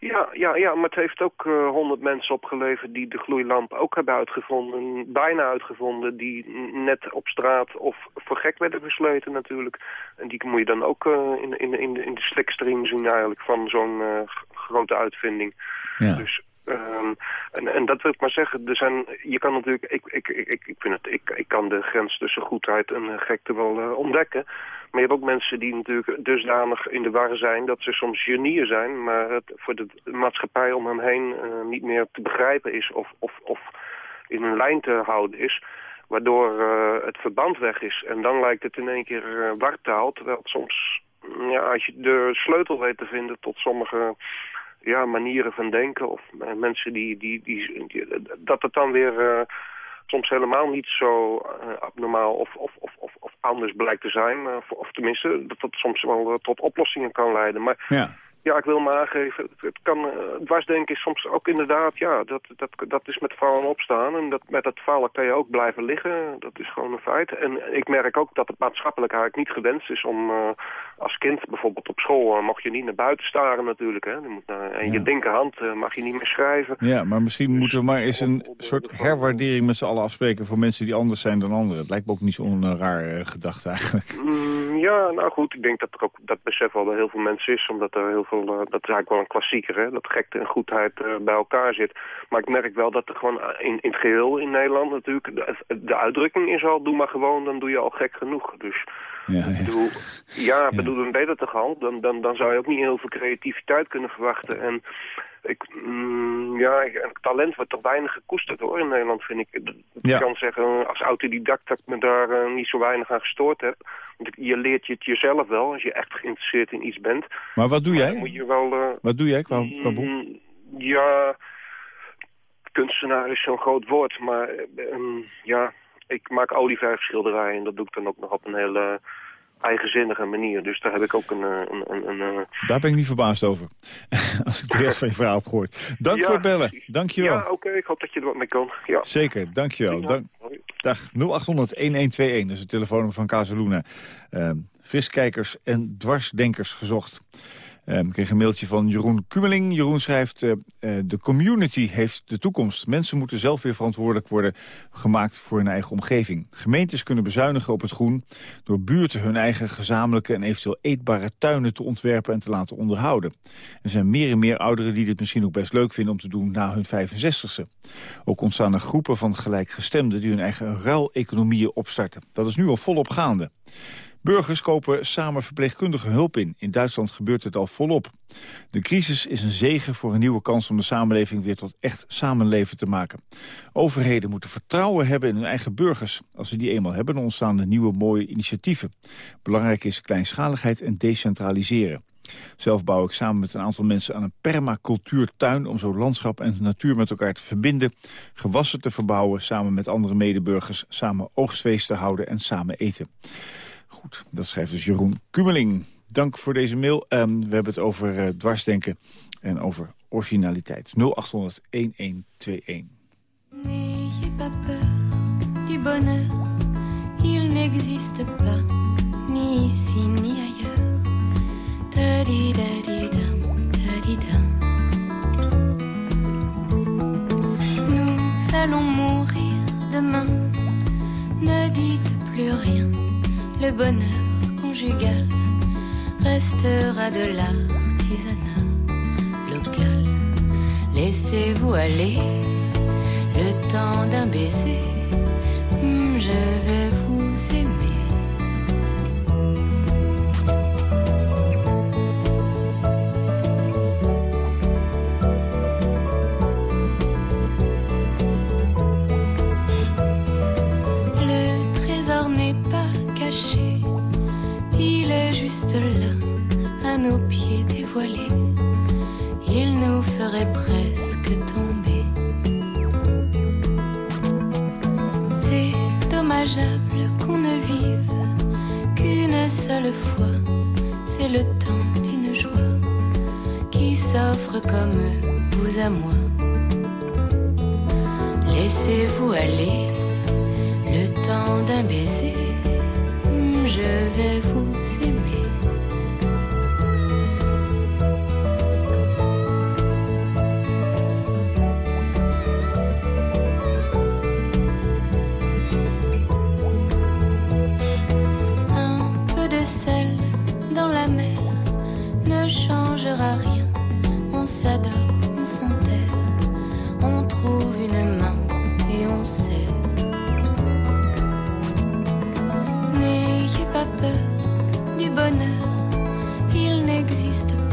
Ja, ja, ja, maar het heeft ook eh, honderd uh, mensen opgeleverd die de gloeilamp ook hebben uitgevonden. Bijna uitgevonden, die net op straat of voor gek werden versleten natuurlijk. En die moet je dan ook uh, in, in, in, de, in de slikstream zien eigenlijk van zo'n uh, grote uitvinding. Ja. Dus Um, en, en dat wil ik maar zeggen, er zijn, je kan natuurlijk, ik, ik, ik, ik, vind het, ik, ik kan de grens tussen goedheid en gekte wel uh, ontdekken. Maar je hebt ook mensen die natuurlijk dusdanig in de war zijn dat ze soms genieën zijn, maar het voor de maatschappij om hen heen uh, niet meer te begrijpen is of, of, of in een lijn te houden is waardoor uh, het verband weg is. En dan lijkt het in één keer uh, wartaal, terwijl soms, ja, als je de sleutel weet te vinden tot sommige ja, manieren van denken of mensen die, die, die, dat het dan weer soms helemaal niet zo uh, abnormaal of, of, of, of, anders blijkt te zijn. Uh, of tenminste, dat dat soms wel tot oplossingen kan leiden. Maar ja. Ja, ik wil maar aangeven, het, kan, uh, dwarsdenken is soms ook inderdaad, ja, dat, dat, dat is met vallen opstaan. En dat, met dat vallen kan je ook blijven liggen, dat is gewoon een feit. En ik merk ook dat het maatschappelijk eigenlijk niet gewenst is om uh, als kind bijvoorbeeld op school, uh, mocht je niet naar buiten staren natuurlijk. Hè. Je moet naar, en ja. je linkerhand mag je niet meer schrijven. Ja, maar misschien dus, moeten we maar eens een soort herwaardering met z'n allen afspreken voor mensen die anders zijn dan anderen. Het lijkt me ook niet zo'n raar gedachte eigenlijk. Mm, ja, nou goed, ik denk dat er ook dat besef wel bij heel veel mensen is, omdat er heel veel, uh, dat is eigenlijk wel een klassieker, hè, dat gekte en goedheid uh, bij elkaar zit. Maar ik merk wel dat er gewoon in, in het geheel in Nederland natuurlijk, de, de uitdrukking is al, doe maar gewoon, dan doe je al gek genoeg. Dus ja, ja. Bedoel, ja, ja. bedoel, een beter te gaan, dan, dan, dan zou je ook niet heel veel creativiteit kunnen verwachten. En ik, mm, ja, talent wordt toch weinig gekoesterd hoor in Nederland, vind ik. Ik kan zeggen, als autodidact dat ik me daar uh, niet zo weinig aan gestoord heb. Want je leert je het jezelf wel, als je echt geïnteresseerd in iets bent. Maar wat doe jij? Moet je wel, uh, wat doe jij qua, qua boek? Mm, ja, kunstenaar is zo'n groot woord, maar um, ja, ik maak olieverfschilderijen en dat doe ik dan ook nog op een hele eigenzinnige manier. Dus daar heb ik ook een... een, een, een daar ben ik niet verbaasd over. Als ik de rest van je verhaal heb gehoord. Dank ja, voor het bellen. Dank je wel. Ja, oké. Okay. Ik hoop dat je er wat mee kan. Ja. Zeker. Dank je wel. Dank. Dag 0800-1121. Dat is het telefoonnummer van Casaluna. Uh, friskijkers en dwarsdenkers gezocht. Um, ik kreeg een mailtje van Jeroen Kumeling. Jeroen schrijft, uh, uh, de community heeft de toekomst. Mensen moeten zelf weer verantwoordelijk worden gemaakt voor hun eigen omgeving. Gemeentes kunnen bezuinigen op het groen... door buurten hun eigen gezamenlijke en eventueel eetbare tuinen te ontwerpen en te laten onderhouden. Er zijn meer en meer ouderen die dit misschien ook best leuk vinden om te doen na hun 65ste. Ook ontstaan er groepen van gelijkgestemden die hun eigen ruileconomieën opstarten. Dat is nu al volop gaande. Burgers kopen samen verpleegkundige hulp in. In Duitsland gebeurt het al volop. De crisis is een zegen voor een nieuwe kans om de samenleving weer tot echt samenleven te maken. Overheden moeten vertrouwen hebben in hun eigen burgers. Als ze die eenmaal hebben, ontstaan er nieuwe mooie initiatieven. Belangrijk is kleinschaligheid en decentraliseren. Zelf bouw ik samen met een aantal mensen aan een permacultuurtuin... om zo landschap en natuur met elkaar te verbinden... gewassen te verbouwen, samen met andere medeburgers... samen oogstfeest te houden en samen eten. Goed, dat schrijft dus Jeroen Kumeling. Dank voor deze mail. Um, we hebben het over uh, dwarsdenken en over originaliteit. 0800 1121. N'ayez pas peur du bonheur, il n'existe pas, ni ici ni ailleurs. Da -di -da -di -da, -di. Nous allons mourir demain, ne dites plus rien le bonheur conjugal restera de l'artisanat local. Laissez-vous aller le temps d'un baiser, hmm, je vais vous juste là, à nos pieds dévoilés. Il nous ferait presque tomber. C'est dommageable qu'on ne vive qu'une seule fois. C'est le temps d'une joie qui s'offre comme vous à moi. Laissez-vous aller le temps d'un baiser je vais vous on s'enterre, on trouve une main et on sait. N'ayez pas peur du bonheur, il n'existe pas.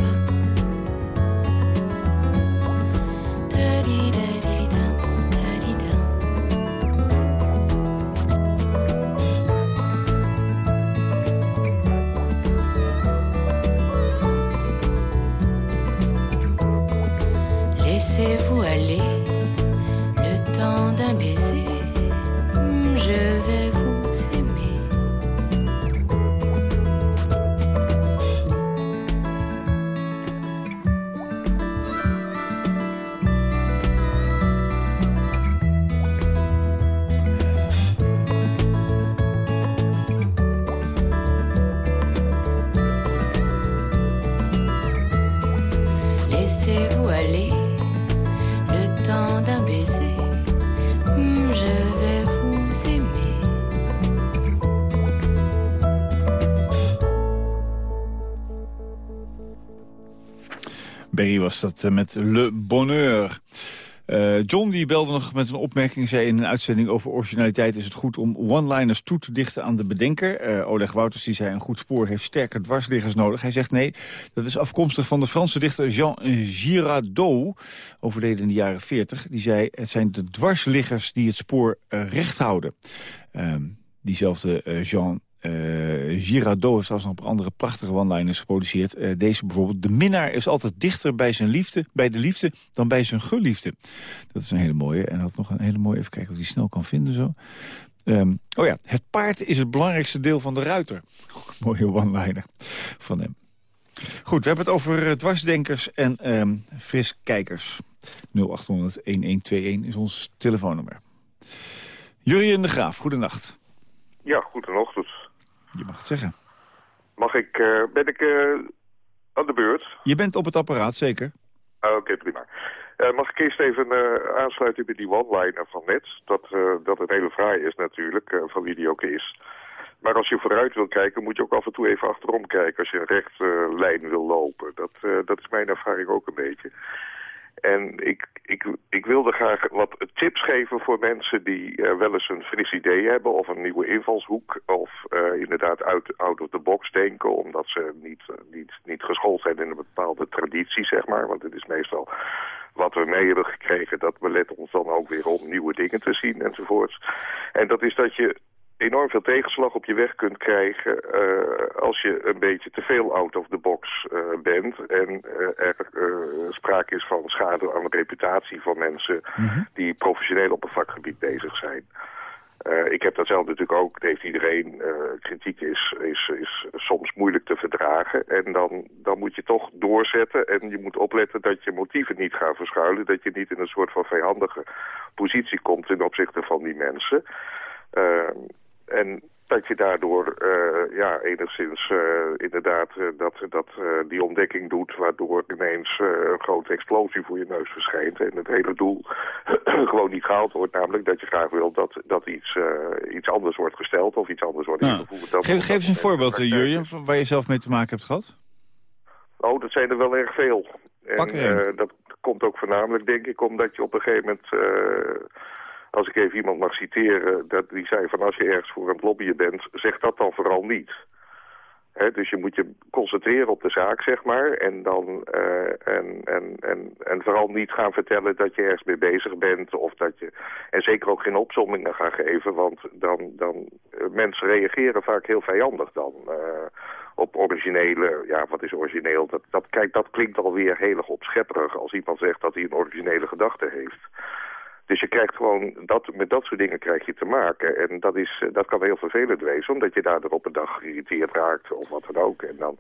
Dat eh, met Le Bonheur. Eh, John die belde nog met een opmerking, zei in een uitzending over originaliteit is het goed om one-liners toe te dichten aan de bedenker. Eh, Oleg Wouters die zei een goed spoor heeft sterke dwarsliggers nodig. Hij zegt nee, dat is afkomstig van de Franse dichter Jean Girardot, overleden in de jaren 40. Die zei het zijn de dwarsliggers die het spoor recht houden. Ehm, diezelfde Jean eh Girardot heeft zelfs nog een andere prachtige one-liners geproduceerd. Eh, deze bijvoorbeeld. De minnaar is altijd dichter bij zijn liefde, bij de liefde dan bij zijn geliefde. Dat is een hele mooie. En had nog een hele mooie. Even kijken of ik die snel kan vinden zo. Ehm, oh ja, het paard is het belangrijkste deel van de ruiter. Mooie one-liner van hem. Goed, we hebben het over eh, dwarsdenkers en ehm friskijkers. 0800-1121 is ons telefoonnummer. Jurjen de Graaf, goedenacht. Ja, goedenochtend. Je mag het zeggen. Mag ik, eh, ben ik eh, aan de beurt. Je bent op het apparaat, zeker? Ah, Oké, prima. Uh, mag ik eerst even uh, aansluiten bij die one-liner van net? Dat, uh, dat een hele fraai is natuurlijk, van wie die ook is. Maar als je vooruit wil kijken, moet je ook af en toe even achterom kijken... als je een rechte lijn wil lopen. Dat, dat is mijn ervaring ook een beetje. En ik, ik, ik wilde graag wat tips geven voor mensen die uh, wel eens een fris idee hebben... of een nieuwe invalshoek, of uh, inderdaad out, out of the box denken... omdat ze niet, uh, niet, niet geschoold zijn in een bepaalde traditie, zeg maar. Want het is meestal wat we mee hebben gekregen... dat belet ons dan ook weer om nieuwe dingen te zien enzovoorts. En dat is dat je enorm veel tegenslag op je weg kunt krijgen uh, als je een beetje te veel out of the box uh, bent en uh, er sprake is van schade aan de reputatie van mensen mm -hmm. die professioneel op een vakgebied bezig zijn. ik heb dat zelf natuurlijk ook, heeft iedereen, kritiek is, is, is soms moeilijk te verdragen. En dan, dan moet je toch doorzetten en je moet opletten dat je motieven niet gaan verschuilen. Dat je niet in een soort van vijandige positie komt ten opzichte van die mensen. En dat je daardoor uh, ja, enigszins uh, inderdaad uh, dat, dat die ontdekking doet... waardoor ineens een grote explosie voor je neus verschijnt... en het hele doel gewoon niet gehaald wordt. Namelijk dat je graag wil dat, dat iets, iets anders wordt gesteld of iets anders wordt ingevoerd. Geef, geef eens een voorbeeld, Jurjen, waar je zelf mee te maken hebt gehad. Oh, dat zijn er wel erg veel. Pak dat komt ook voornamelijk, denk ik, omdat je op een gegeven moment als ik even iemand mag citeren, dat die zei van als je ergens voor het lobbyen bent, zeg dat dan vooral niet. Dus je moet je concentreren op de zaak, zeg maar. En, dan, uh, en, en, en, vooral niet gaan vertellen dat je ergens mee bezig bent. Of dat je, en zeker ook geen opzommingen gaan geven. Want dan, dan, uh, mensen reageren vaak heel vijandig dan. Uh, op originele, ja, wat is origineel? Dat, dat, kijk, dat klinkt alweer heel erg opschepperig als iemand zegt dat hij een originele gedachte heeft. Dus je krijgt gewoon, dat, met dat soort dingen krijg je te maken. En dat, is, dat kan heel vervelend wezen, omdat je daardoor op een dag geïrriteerd raakt of wat dan ook. En dan,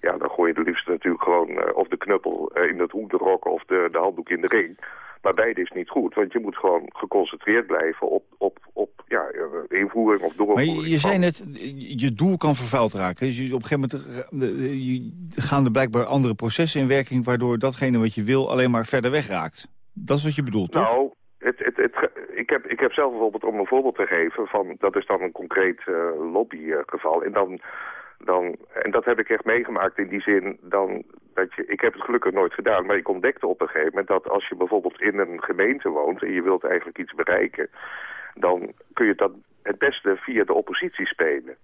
ja, dan gooi je de liefst natuurlijk gewoon uh, of de knuppel uh, in het hoedenrok of de, de handdoek in de ring. Maar beide is niet goed, want je moet gewoon geconcentreerd blijven op, op, op ja, eh, invoering of doorvoering. Maar je, je zei net, je doel kan vervuild raken. Dus je, op een gegeven moment gaan er blijkbaar andere processen in werking... waardoor datgene wat je wil alleen maar verder weg raakt. Dat is wat je bedoelt, toch? Nou, het, ik, heb, ik heb zelf bijvoorbeeld, om een voorbeeld te geven... van dat is dan een concreet uh, lobbygeval. en, dan, dan, en dat heb ik echt meegemaakt in die zin... Dan, dat je, ik heb het gelukkig nooit gedaan, maar ik ontdekte op een gegeven moment... dat als je bijvoorbeeld in een gemeente woont en je wilt eigenlijk iets bereiken... dan kun je dat het beste via de oppositie spelen.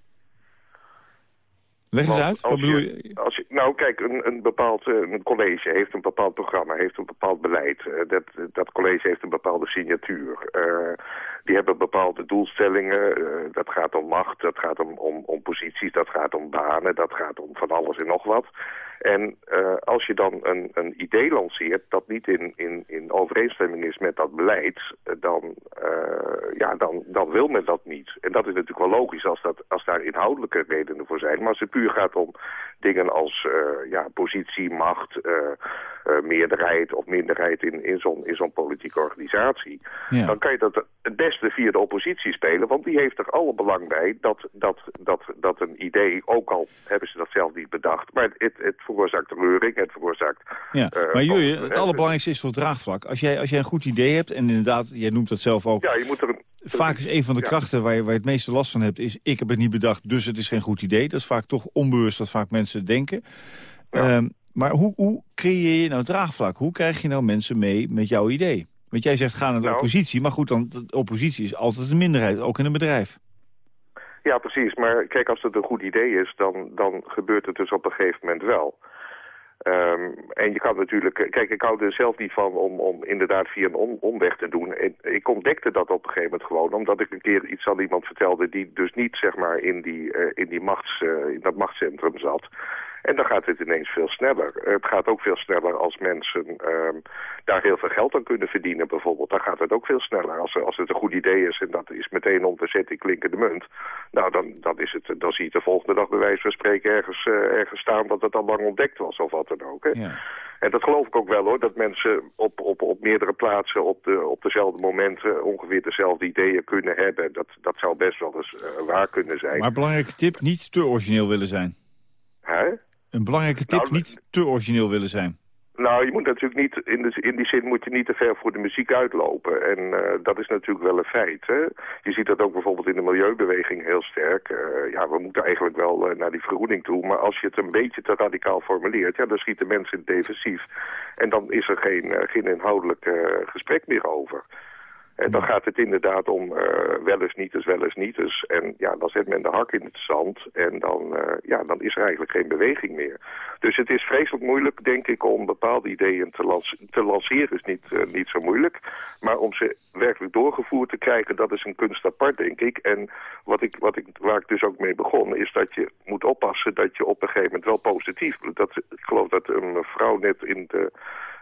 Leg eens uit, wat bedoel je? Als je, nou kijk, een, een bepaald eh, een college heeft een bepaald programma, heeft een bepaald beleid. Uh, dat, dat college heeft een bepaalde signatuur. Die hebben bepaalde doelstellingen. dat gaat om macht, dat gaat om, om, om posities, dat gaat om banen, dat gaat om van alles en nog wat. En uh, als je dan een, een idee lanceert dat niet in, in, in overeenstemming is met dat beleid, dan, uh, ja, dan, dan wil men dat niet. En dat is natuurlijk wel logisch als, dat, als daar inhoudelijke redenen voor zijn. Maar als het puur gaat om dingen als ja, positie, macht, meerderheid of minderheid in, in zo'n zo'n politieke organisatie, ja. dan kan je dat het beste via de oppositie spelen, want die heeft er alle belang bij dat, dat, dat, dat een idee, ook al hebben ze dat zelf niet bedacht, maar het, het veroorzaakt reuring, het veroorzaakt... Ja, uh, maar Jurje, het allerbelangrijkste is toch draagvlak. Als jij, als jij een goed idee hebt, en inderdaad, jij noemt dat zelf ook... Ja, je moet er een, vaak is een van de ja. krachten waar je, waar je het meeste last van hebt... is ik heb het niet bedacht, dus het is geen goed idee. Dat is vaak toch onbewust wat vaak mensen denken. Ja. Um, maar hoe, hoe creëer je nou draagvlak? Hoe krijg je nou mensen mee met jouw idee? Want jij zegt ga naar de nou, oppositie, maar goed, dan, de oppositie is altijd een minderheid, ook in een bedrijf. Ja, precies. Maar kijk, als het een goed idee is, dan, dan gebeurt het dus op een gegeven moment wel. Um, en je kan natuurlijk... Kijk, ik hou er zelf niet van om, om inderdaad via een om, omweg te doen. En ik ontdekte dat op een gegeven moment gewoon... omdat ik een keer iets aan iemand vertelde... die dus niet, zeg maar, in, die, uh, in, die machts, uh, in dat machtscentrum zat. En dan gaat het ineens veel sneller. Het gaat ook veel sneller als mensen um, daar heel veel geld aan kunnen verdienen bijvoorbeeld. Dan gaat het ook veel sneller. Als, als het een goed idee is en dat is meteen om te zetten in klinkende munt. Nou, dan, dan, is het, dan zie je de volgende dag bij wijze van spreken ergens, uh, ergens staan dat het al lang ontdekt was of wat dan ook. Hè. Ja. En dat geloof ik ook wel hoor, dat mensen op, op, op meerdere plaatsen op, de, op dezelfde momenten ongeveer dezelfde ideeën kunnen hebben. Dat, dat zou best wel eens uh, waar kunnen zijn. Maar belangrijke tip, niet te origineel willen zijn. Hè? Een belangrijke tip, Nou, niet te origineel willen zijn. Nou, je moet natuurlijk niet, in, de, in die zin moet je niet te ver voor de muziek uitlopen. En eh, dat is natuurlijk wel een feit. Hè? Je ziet dat ook bijvoorbeeld in de milieubeweging heel sterk. Eh, ja, we moeten eigenlijk wel eh, naar die vergroening toe. Maar als je het een beetje te radicaal formuleert, ja, dan schieten mensen defensief. En dan is er geen, geen inhoudelijk gesprek meer over. En dan gaat het inderdaad om eh, wel eens niet eens, wel eens niet eens. En ja, dan zet men de hak in het zand en dan, eh, ja, dan is er eigenlijk geen beweging meer. Dus het is vreselijk moeilijk, denk ik, om bepaalde ideeën te, lance- te lanceren is niet, eh, niet zo moeilijk. Maar om ze werkelijk doorgevoerd te krijgen, dat is een kunst apart, denk ik. En wat ik, wat ik, waar ik dus ook mee begon, is dat je moet oppassen dat je op een gegeven moment wel positief... Dat, ik geloof dat een vrouw net in de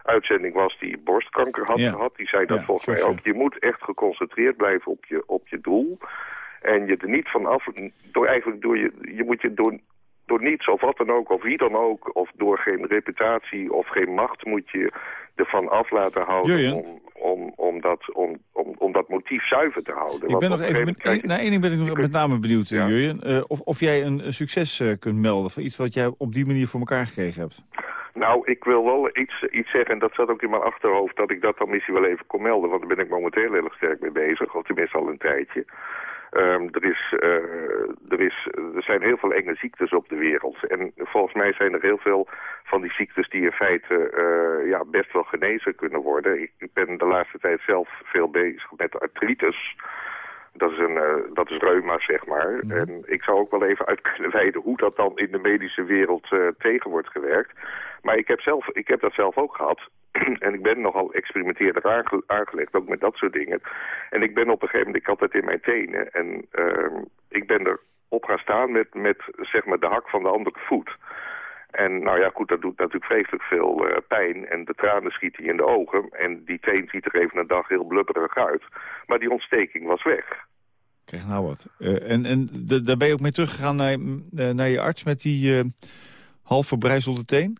uitzending was die borstkanker had Ja. gehad. Die zei dat Ja, volgens mij ook. Je moet echt geconcentreerd blijven op je, op je doel. En je er niet van af... Door eigenlijk door je, je moet je door, door niets of wat dan ook, of wie dan ook... of door geen reputatie of geen macht moet je ervan af laten houden... Om, om, om, dat, om, om, om dat motief zuiver te houden. Ik ben nog even, met, je- naar één ding ben ik nog met name benieuwd, eh, Ja. Jurjen. Eh, of, of jij een, een succes eh, kunt melden van iets wat jij op die manier voor elkaar gekregen hebt. Nou, ik wil wel iets, iets zeggen, en dat zat ook in mijn achterhoofd, dat ik dat dan misschien wel even kon melden, want daar ben ik momenteel heel erg sterk mee bezig, of tenminste al een tijdje. Ehm, er, is, eh, er, is, er zijn heel veel enge ziektes op de wereld. En volgens mij zijn er heel veel van die ziektes die in feite eh, ja, best wel genezen kunnen worden. Ik, ik ben de laatste tijd zelf veel bezig met artritis. Dat is, een, eh, dat is reuma, zeg maar. En ik zou ook wel even uit kunnen wijden hoe dat dan in de medische wereld eh, tegen wordt gewerkt. Maar ik heb, zelf, ik heb dat zelf ook gehad. en ik ben nogal experimenteerder aange- aangelegd, ook met dat soort dingen. En ik ben op een gegeven moment, ik had het in mijn tenen. En ehm, ik ben erop gaan staan met, met zeg maar de hak van de andere voet. En nou ja, goed, dat doet natuurlijk vreselijk veel eh, pijn. En de tranen schieten je in de ogen. En die teen ziet er even een dag heel blubberig uit. Maar die ontsteking was weg. Krijg nou wat. Eh, en en daar ben je ook mee teruggegaan naar, eh, naar je arts met die eh, half verbrijzelde teen?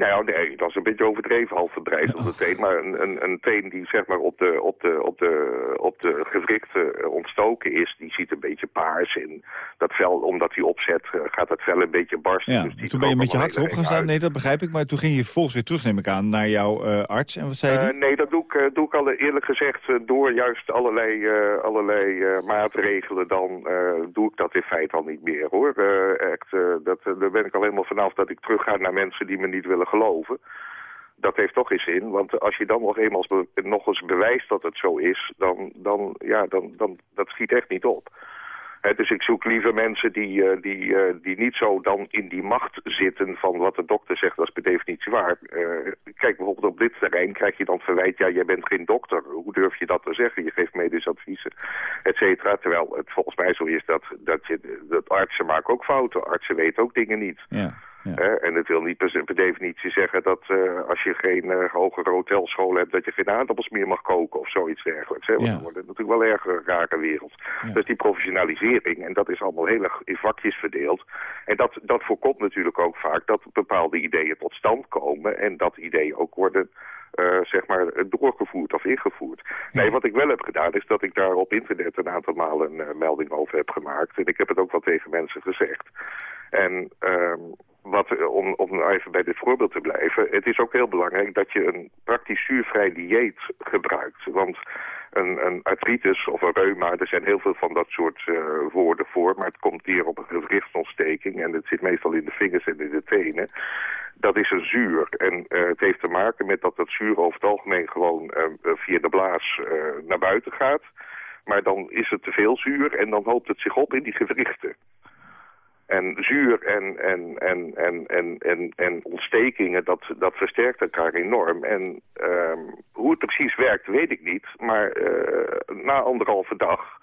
Nou ja, nee, dat is een beetje overdreven, half verbrijzelde teen. Maar een, een, een teen die zeg maar op de, op de, op de, op de gewrichten eh, ontstoken is, die ziet een beetje paars. En dat vel, omdat hij opzet, eh, gaat dat vel een beetje barsten. Ja, dus die toen ben je met je hart erop gaan staan. Nee, dat begrijp ik. Maar toen ging je vervolgens weer terug, neem ik aan, naar jouw eh, arts. En wat zei hij? nee, dat doe ik, doe ik al eerlijk gezegd door juist allerlei, allerlei maatregelen. Dan doe ik dat in feite al niet meer hoor. Echt, dat, daar ben ik al helemaal vanaf dat ik terug ga naar mensen die me niet willen geloven. Dat heeft toch geen zin, want als je dan nog eenmaal nog eens bewijst dat het zo is, dan, dan, ja, dan, dan dat schiet echt niet op. Dus ik zoek liever mensen die, eh, die, eh, die niet zo dan in die macht zitten van wat de dokter zegt, dat is per definitie waar. Eh, kijk, bijvoorbeeld op dit terrein krijg je dan verwijt, ja, jij bent geen dokter. Hoe durf je dat te zeggen? Je geeft medische adviezen, et cetera. Terwijl het volgens mij zo is dat, dat, je, dat artsen maken ook fouten. Artsen weten ook dingen niet. Ja, ja. En het wil niet per, per definitie zeggen dat eh, als je geen eh, hogere hotelschool hebt... dat je geen aardappels meer mag koken of zoiets dergelijks. Hè? Want Ja. dan wordt het natuurlijk wel erg een rare wereld. Dus die professionalisering, en dat is allemaal heel erg in vakjes verdeeld. En dat, dat voorkomt natuurlijk ook vaak dat bepaalde ideeën tot stand komen... en dat ideeën ook worden... eh, zeg maar doorgevoerd of ingevoerd. Nee, wat ik wel heb gedaan is dat ik daar op internet een aantal malen een eh, melding over heb gemaakt. En ik heb het ook wel tegen mensen gezegd. En ehm, wat, om, om even bij dit voorbeeld te blijven, het is ook heel belangrijk dat je een praktisch zuurvrij dieet gebruikt. Want een, een artritis of een reuma, er zijn heel veel van dat soort eh, woorden voor, maar het komt neer op een gewrichtsontsteking en het zit meestal in de vingers en in de tenen. Dat is een zuur en eh, het heeft te maken met dat dat zuur over het algemeen gewoon eh, via de blaas eh, naar buiten gaat. Maar dan is het te veel zuur en dan hoopt het zich op in die gewrichten. En zuur en, en, en, en, en, en, en ontstekingen, dat, dat versterkt elkaar enorm. En ehm, hoe het precies werkt, weet ik niet. Maar eh, na anderhalve dag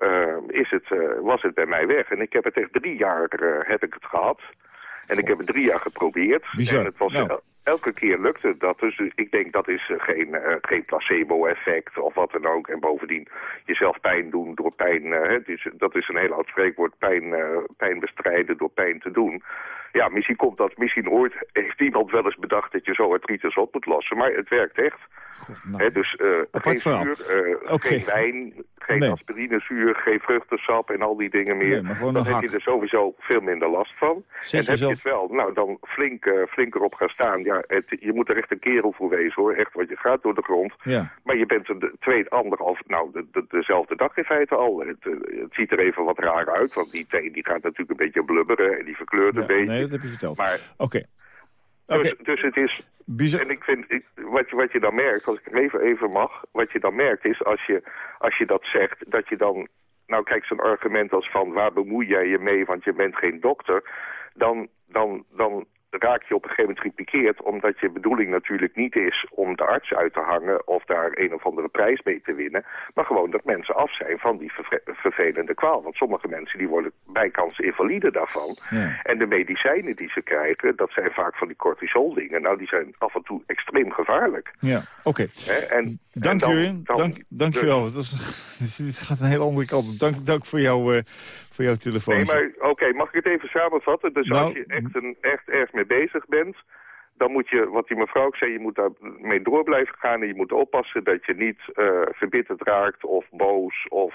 eh, is het, eh, was het bij mij weg. En ik heb het echt drie jaar eh, heb ik het gehad. En ik heb het drie jaar geprobeerd. Bizar. En het was Nou. el- elke keer lukte dat. Dus ik denk dat is eh, geen, eh, geen placebo-effect of wat dan ook. En bovendien jezelf pijn doen door pijn. eh, dat is een heel oud spreekwoord. Pijn, pijn bestrijden door pijn te doen. Ja, misschien komt dat. Misschien ooit heeft iemand wel eens bedacht dat je zo artritis op moet lossen. Maar het werkt echt. Goed, nou, dus geen Oké. geen wijn, geen Nee. aspirinezuur, geen vruchtensap en al die dingen meer. Nee, dan een heb je er sowieso veel minder last van. Zet en heb je het wel, nou dan flink, eh, flink erop gaan staan. Ja, het, je moet er echt een kerel voor wezen hoor. Echt, want je gaat door de grond. Ja. Maar je bent er de twee, anderhalf, nou de, de- dezelfde dag in feite al. Het, eh, het ziet er even wat raar uit, want die teen die gaat natuurlijk een beetje blubberen en die verkleurt een Ja, beetje. nee, dat heb je verteld. Maar Oké. Dus, dus het is... bizar. En ik vind, ik, wat, je, wat je dan merkt, als ik even, even mag... wat je dan merkt is, als je, als je dat zegt, dat je dan... Nou kijk, zo'n argument als van, waar bemoei jij je mee, want je bent geen dokter... dan, dan, dan raak je op een gegeven moment gepikeerd... omdat je bedoeling natuurlijk niet is om de arts uit te hangen... of daar een of andere prijs mee te winnen... maar gewoon dat mensen af zijn van die verve- vervelende kwaal. Want sommige mensen die worden bijkans invalide daarvan. Ja. En de medicijnen die ze krijgen, dat zijn vaak van die cortisoldingen. Nou, die zijn af en toe extreem gevaarlijk. Ja, oké. En, Dank dan- Dank, dank je wel. Dat is, dit gaat een hele andere kant op. Dank, dank voor, jou, eh, voor jouw telefoon. Nee, maar oké, mag ik het even samenvatten? Dus Nou, als je echt, een, echt erg mee bezig bent, dan moet je, wat die mevrouw ook zei, je moet daar mee door blijven gaan. En je moet oppassen dat je niet eh, verbitterd raakt of boos of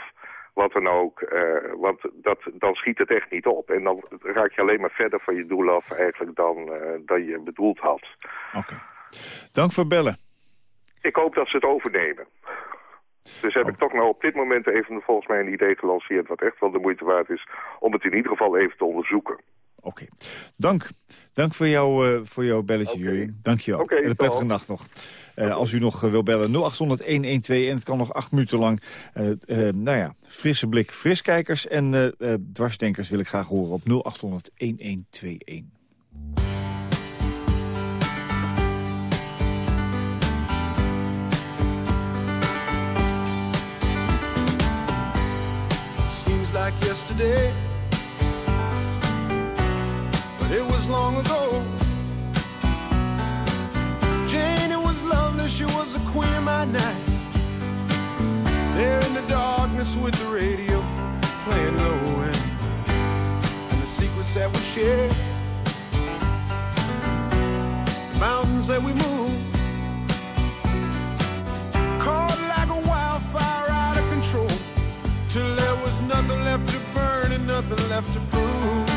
wat dan ook. eh, want dat, dan schiet het echt niet op. En dan raak je alleen maar verder van je doel af eigenlijk dan, eh, dan je bedoeld had. Oké. Dank voor bellen. Ik hoop dat ze het overnemen. Dus heb ik toch nou op dit moment even volgens mij een idee gelanceerd... wat echt wel de moeite waard is om het in ieder geval even te onderzoeken. Oké. Dank. Dank voor, jou, eh, voor jouw belletje, Jurjen. Dank je wel. En een prettige nacht nog. Eh, Als u nog eh, wil bellen, 0800-1121 en het kan nog acht minuten lang. Nou ja, frisse blik, friskijkers en dwarsdenkers wil ik graag horen op 0800-1121. Seems like yesterday, but it was long ago. Jane, it was lovely, she was the queen of my night. There in the darkness with the radio playing low end, and the secrets that we share, the mountains that we move. Nothing left to prove.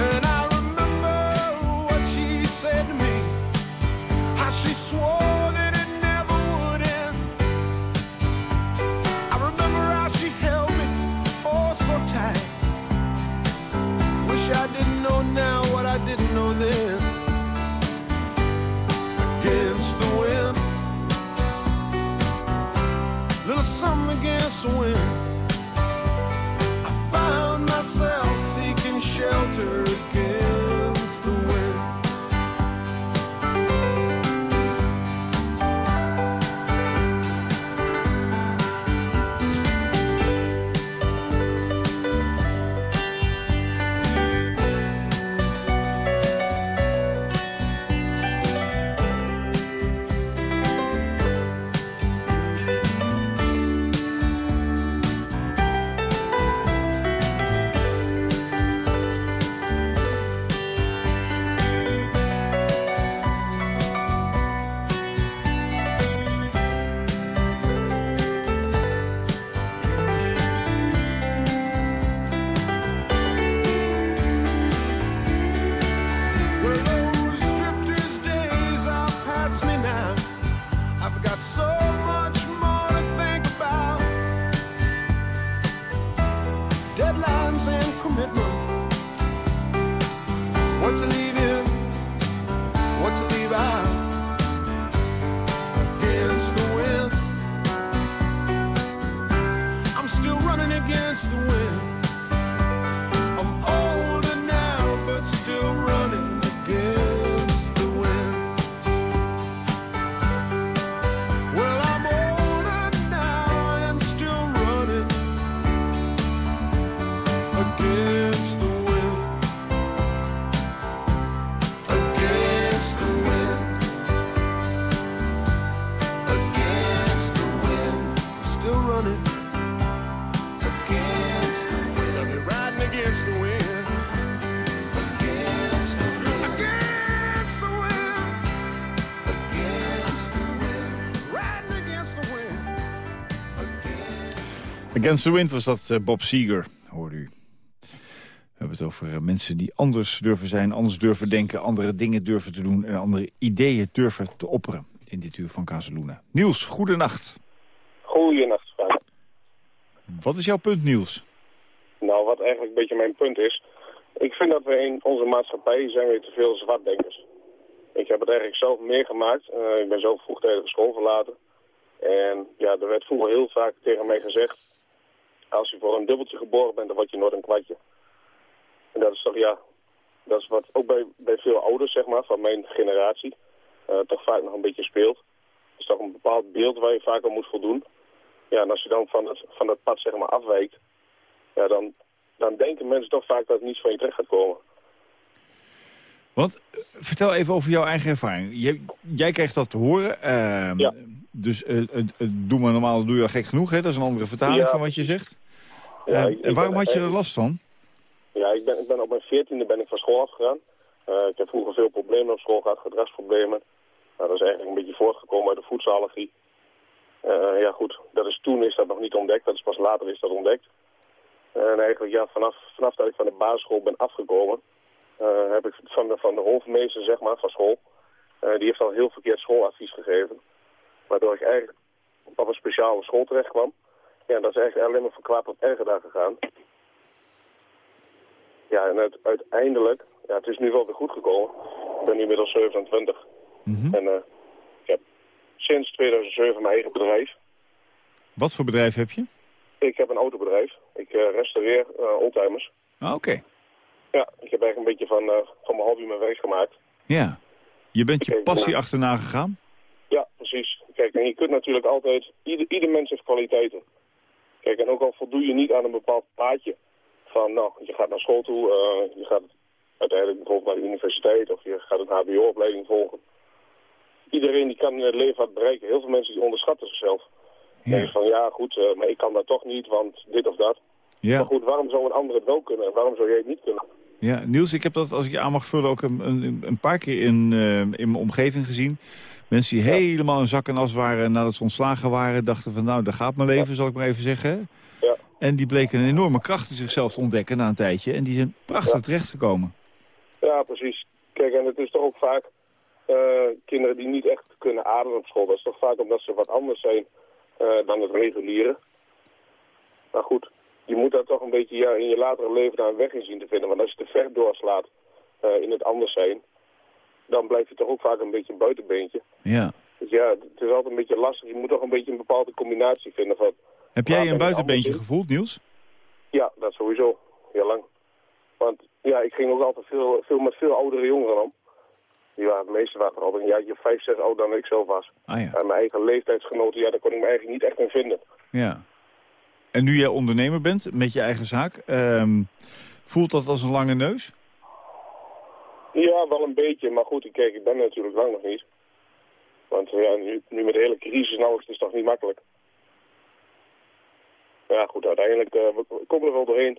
And I remember what she said to me, how she swore that it never would end. I remember how she held me oh so tight. Wish I didn't know now what I didn't know then. Against the wind little something against the wind. Against the Wind was dat eh, Bob Seger, hoorde u. We hebben het over eh, mensen die anders durven zijn, anders durven denken... andere dingen durven te doen en andere ideeën durven te opperen. In dit uur van Casaluna. Niels, goedenacht. Goedenacht, Frank. Wat is jouw punt, Niels? Nou, wat eigenlijk een beetje mijn punt is... Ik vind dat we in onze maatschappij zijn weer te veel zwartdenkers. Ik heb het eigenlijk zelf meegemaakt. Uh, ik ben zelf vroegtijdig de school verlaten. En ja, er werd vroeger heel vaak tegen mij gezegd... als je voor een dubbeltje geboren bent, dan word je nooit een kwartje. En dat is toch, ja... Dat is wat ook bij, bij veel ouders, zeg maar, van mijn generatie... Uh, toch vaak nog een beetje speelt. Het is toch een bepaald beeld waar je vaak aan moet voldoen. Ja, en als je dan van het, van het pad, zeg maar, afwijkt... Ja, dan, dan denken mensen toch vaak dat het niet van je terecht gaat komen. Want, eh, vertel even over jouw eigen ervaring. Jij, jij krijgt dat te horen. Uh, ja. Dus uh, doe maar normaal, doe je al gek genoeg. Hè? Dat is een andere vertaling Ja. van wat je zegt. Ja, Eh, ik- en waarom ben had je er eigenlijk- last van? Ja, ik ben, ik ben op mijn veertiende ben ik van school afgegaan. Eh, ik heb vroeger veel problemen op school gehad, gedragsproblemen. Nou, dat is eigenlijk een beetje voortgekomen uit de voedselallergie. Eh, ja goed, dat is, toen is dat nog niet ontdekt, dat is pas later is dat ontdekt. En eigenlijk ja, vanaf, vanaf dat ik van de basisschool ben afgekomen, eh, heb ik van de, van de hoofdmeester zeg maar, van school, eh, die heeft al heel verkeerd schooladvies gegeven. Waardoor ik eigenlijk op een speciale school terecht kwam. Ja, dat is eigenlijk alleen maar van kwaad tot erger daar gegaan. Ja, en uiteindelijk, ja, het is nu wel weer goed gekomen. Ik ben inmiddels 27. En eh, ik heb sinds 2007 mijn eigen bedrijf. Wat voor bedrijf heb je? Ik heb een autobedrijf. Ik eh, restaureer eh, oldtimers. Ah, Oké. Ja, ik heb eigenlijk een beetje van, van mijn hobby mijn werk gemaakt. Ja. Je bent je passie achterna gegaan? Ja, precies. Kijk, en je kunt natuurlijk altijd... Ieder, ieder mens heeft kwaliteiten. Kijk, en ook al voldoe je niet aan een bepaald paadje... van, nou, je gaat naar school toe, eh, je gaat uiteindelijk bijvoorbeeld naar de universiteit... of je gaat een hbo-opleiding volgen. Iedereen die kan in het leven wat bereiken. Heel veel mensen die onderschatten zichzelf. Denken van, ja, goed, eh, maar ik kan dat toch niet, want dit of dat. Ja. Maar goed, waarom zou een ander het wel kunnen en waarom zou jij het niet kunnen? Ja, Niels, ik heb dat, als ik je aan mag vullen, ook een, een, een paar keer in, eh, in mijn omgeving gezien. Mensen die helemaal in zak en as waren nadat ze ontslagen waren, dachten van nou, daar gaat mijn leven, zal ik maar even zeggen. Ja. En die bleken een enorme kracht in zichzelf te ontdekken na een tijdje. En die zijn prachtig terechtgekomen. Ja, precies. Kijk, en het is toch ook vaak eh, kinderen die niet echt kunnen ademen op school. Dat is toch vaak omdat ze wat anders zijn eh, dan het reguliere. Maar goed, je moet daar toch een beetje ja, in je latere leven daar een weg in zien te vinden. Want als je te ver doorslaat eh, in het anders zijn, dan blijf je toch ook vaak een beetje een buitenbeentje. Ja. Dus ja, het is altijd een beetje lastig. Je moet toch een beetje een bepaalde combinatie vinden van... Heb jij een buitenbeentje gevoeld, Niels? Ja, dat sowieso. Heel lang. Want ja, ik ging ook altijd veel, veel met veel oudere jongeren om. Ja, de meeste waren al een jaartje vijf, zes ouder dan ik zelf was. Ah ja. En mijn eigen leeftijdsgenoten, ja, daar kon ik me eigenlijk niet echt in vinden. Ja. En nu jij ondernemer bent met je eigen zaak, ehm, voelt dat als een lange neus? Ja, wel een beetje. Maar goed, kijk, ik ben er natuurlijk lang nog niet. Want ja, nu, nu met de hele crisis nou is het toch niet makkelijk. Ja, goed, uiteindelijk eh, we komen er wel doorheen.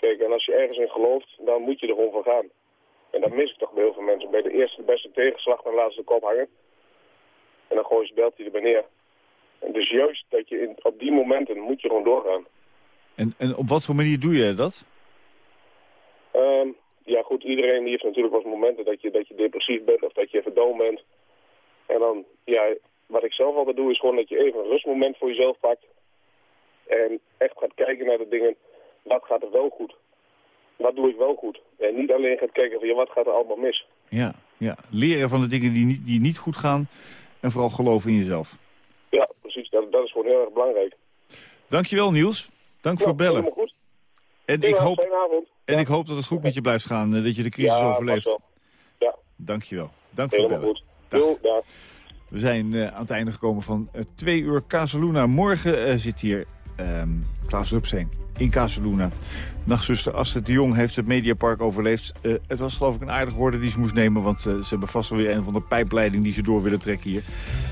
Kijk, en als je ergens in gelooft, dan moet je er gewoon voor gaan. En dat mis ik toch bij heel veel mensen. Bij de eerste de beste tegenslag, dan laten ze de kop hangen. En dan gooien ze belt hij erbij neer. En dus juist dat je in, op die momenten moet je gewoon doorgaan. En, en op wat voor manier doe je dat? Ehm, ja goed, iedereen die heeft natuurlijk wel eens momenten dat je, dat je depressief bent of dat je even bent. En dan, ja, wat ik zelf altijd doe is gewoon dat je even een rustmoment voor jezelf pakt. En echt gaat kijken naar de dingen, wat gaat er wel goed? Wat doe ik wel goed? En niet alleen gaat kijken van, ja, wat gaat er allemaal mis? Ja, ja. Leren van de dingen die niet, die niet goed gaan en vooral geloven in jezelf. Ja, precies, dat, dat is gewoon heel erg belangrijk. Dankjewel Niels. Dank voor Ja, bellen. helemaal goed. En ik, hoop. En ik hoop dat het goed met je blijft gaan. eh, Dat je de crisis overleeft. Ja. Dankjewel. Dank voor het bellen. goed. Dag. We zijn eh, aan het einde gekomen van eh, twee uur Casaluna. Morgen zit hier ehm Klaas Rupsteen in Casaluna. Nachtzuster Astrid de Jong heeft het Mediapark overleefd. Eh, het was geloof ik een aardige woorden die ze moest nemen... want eh, ze hebben vast wel weer een van de pijpleiding die ze door willen trekken hier.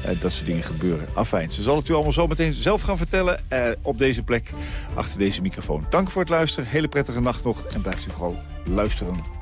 Eh, dat soort dingen gebeuren. Afijn, ze zal het u allemaal zo meteen zelf gaan vertellen... op deze plek, achter deze microfoon. Dank voor het luisteren, hele prettige nacht nog... en blijft u vooral luisteren.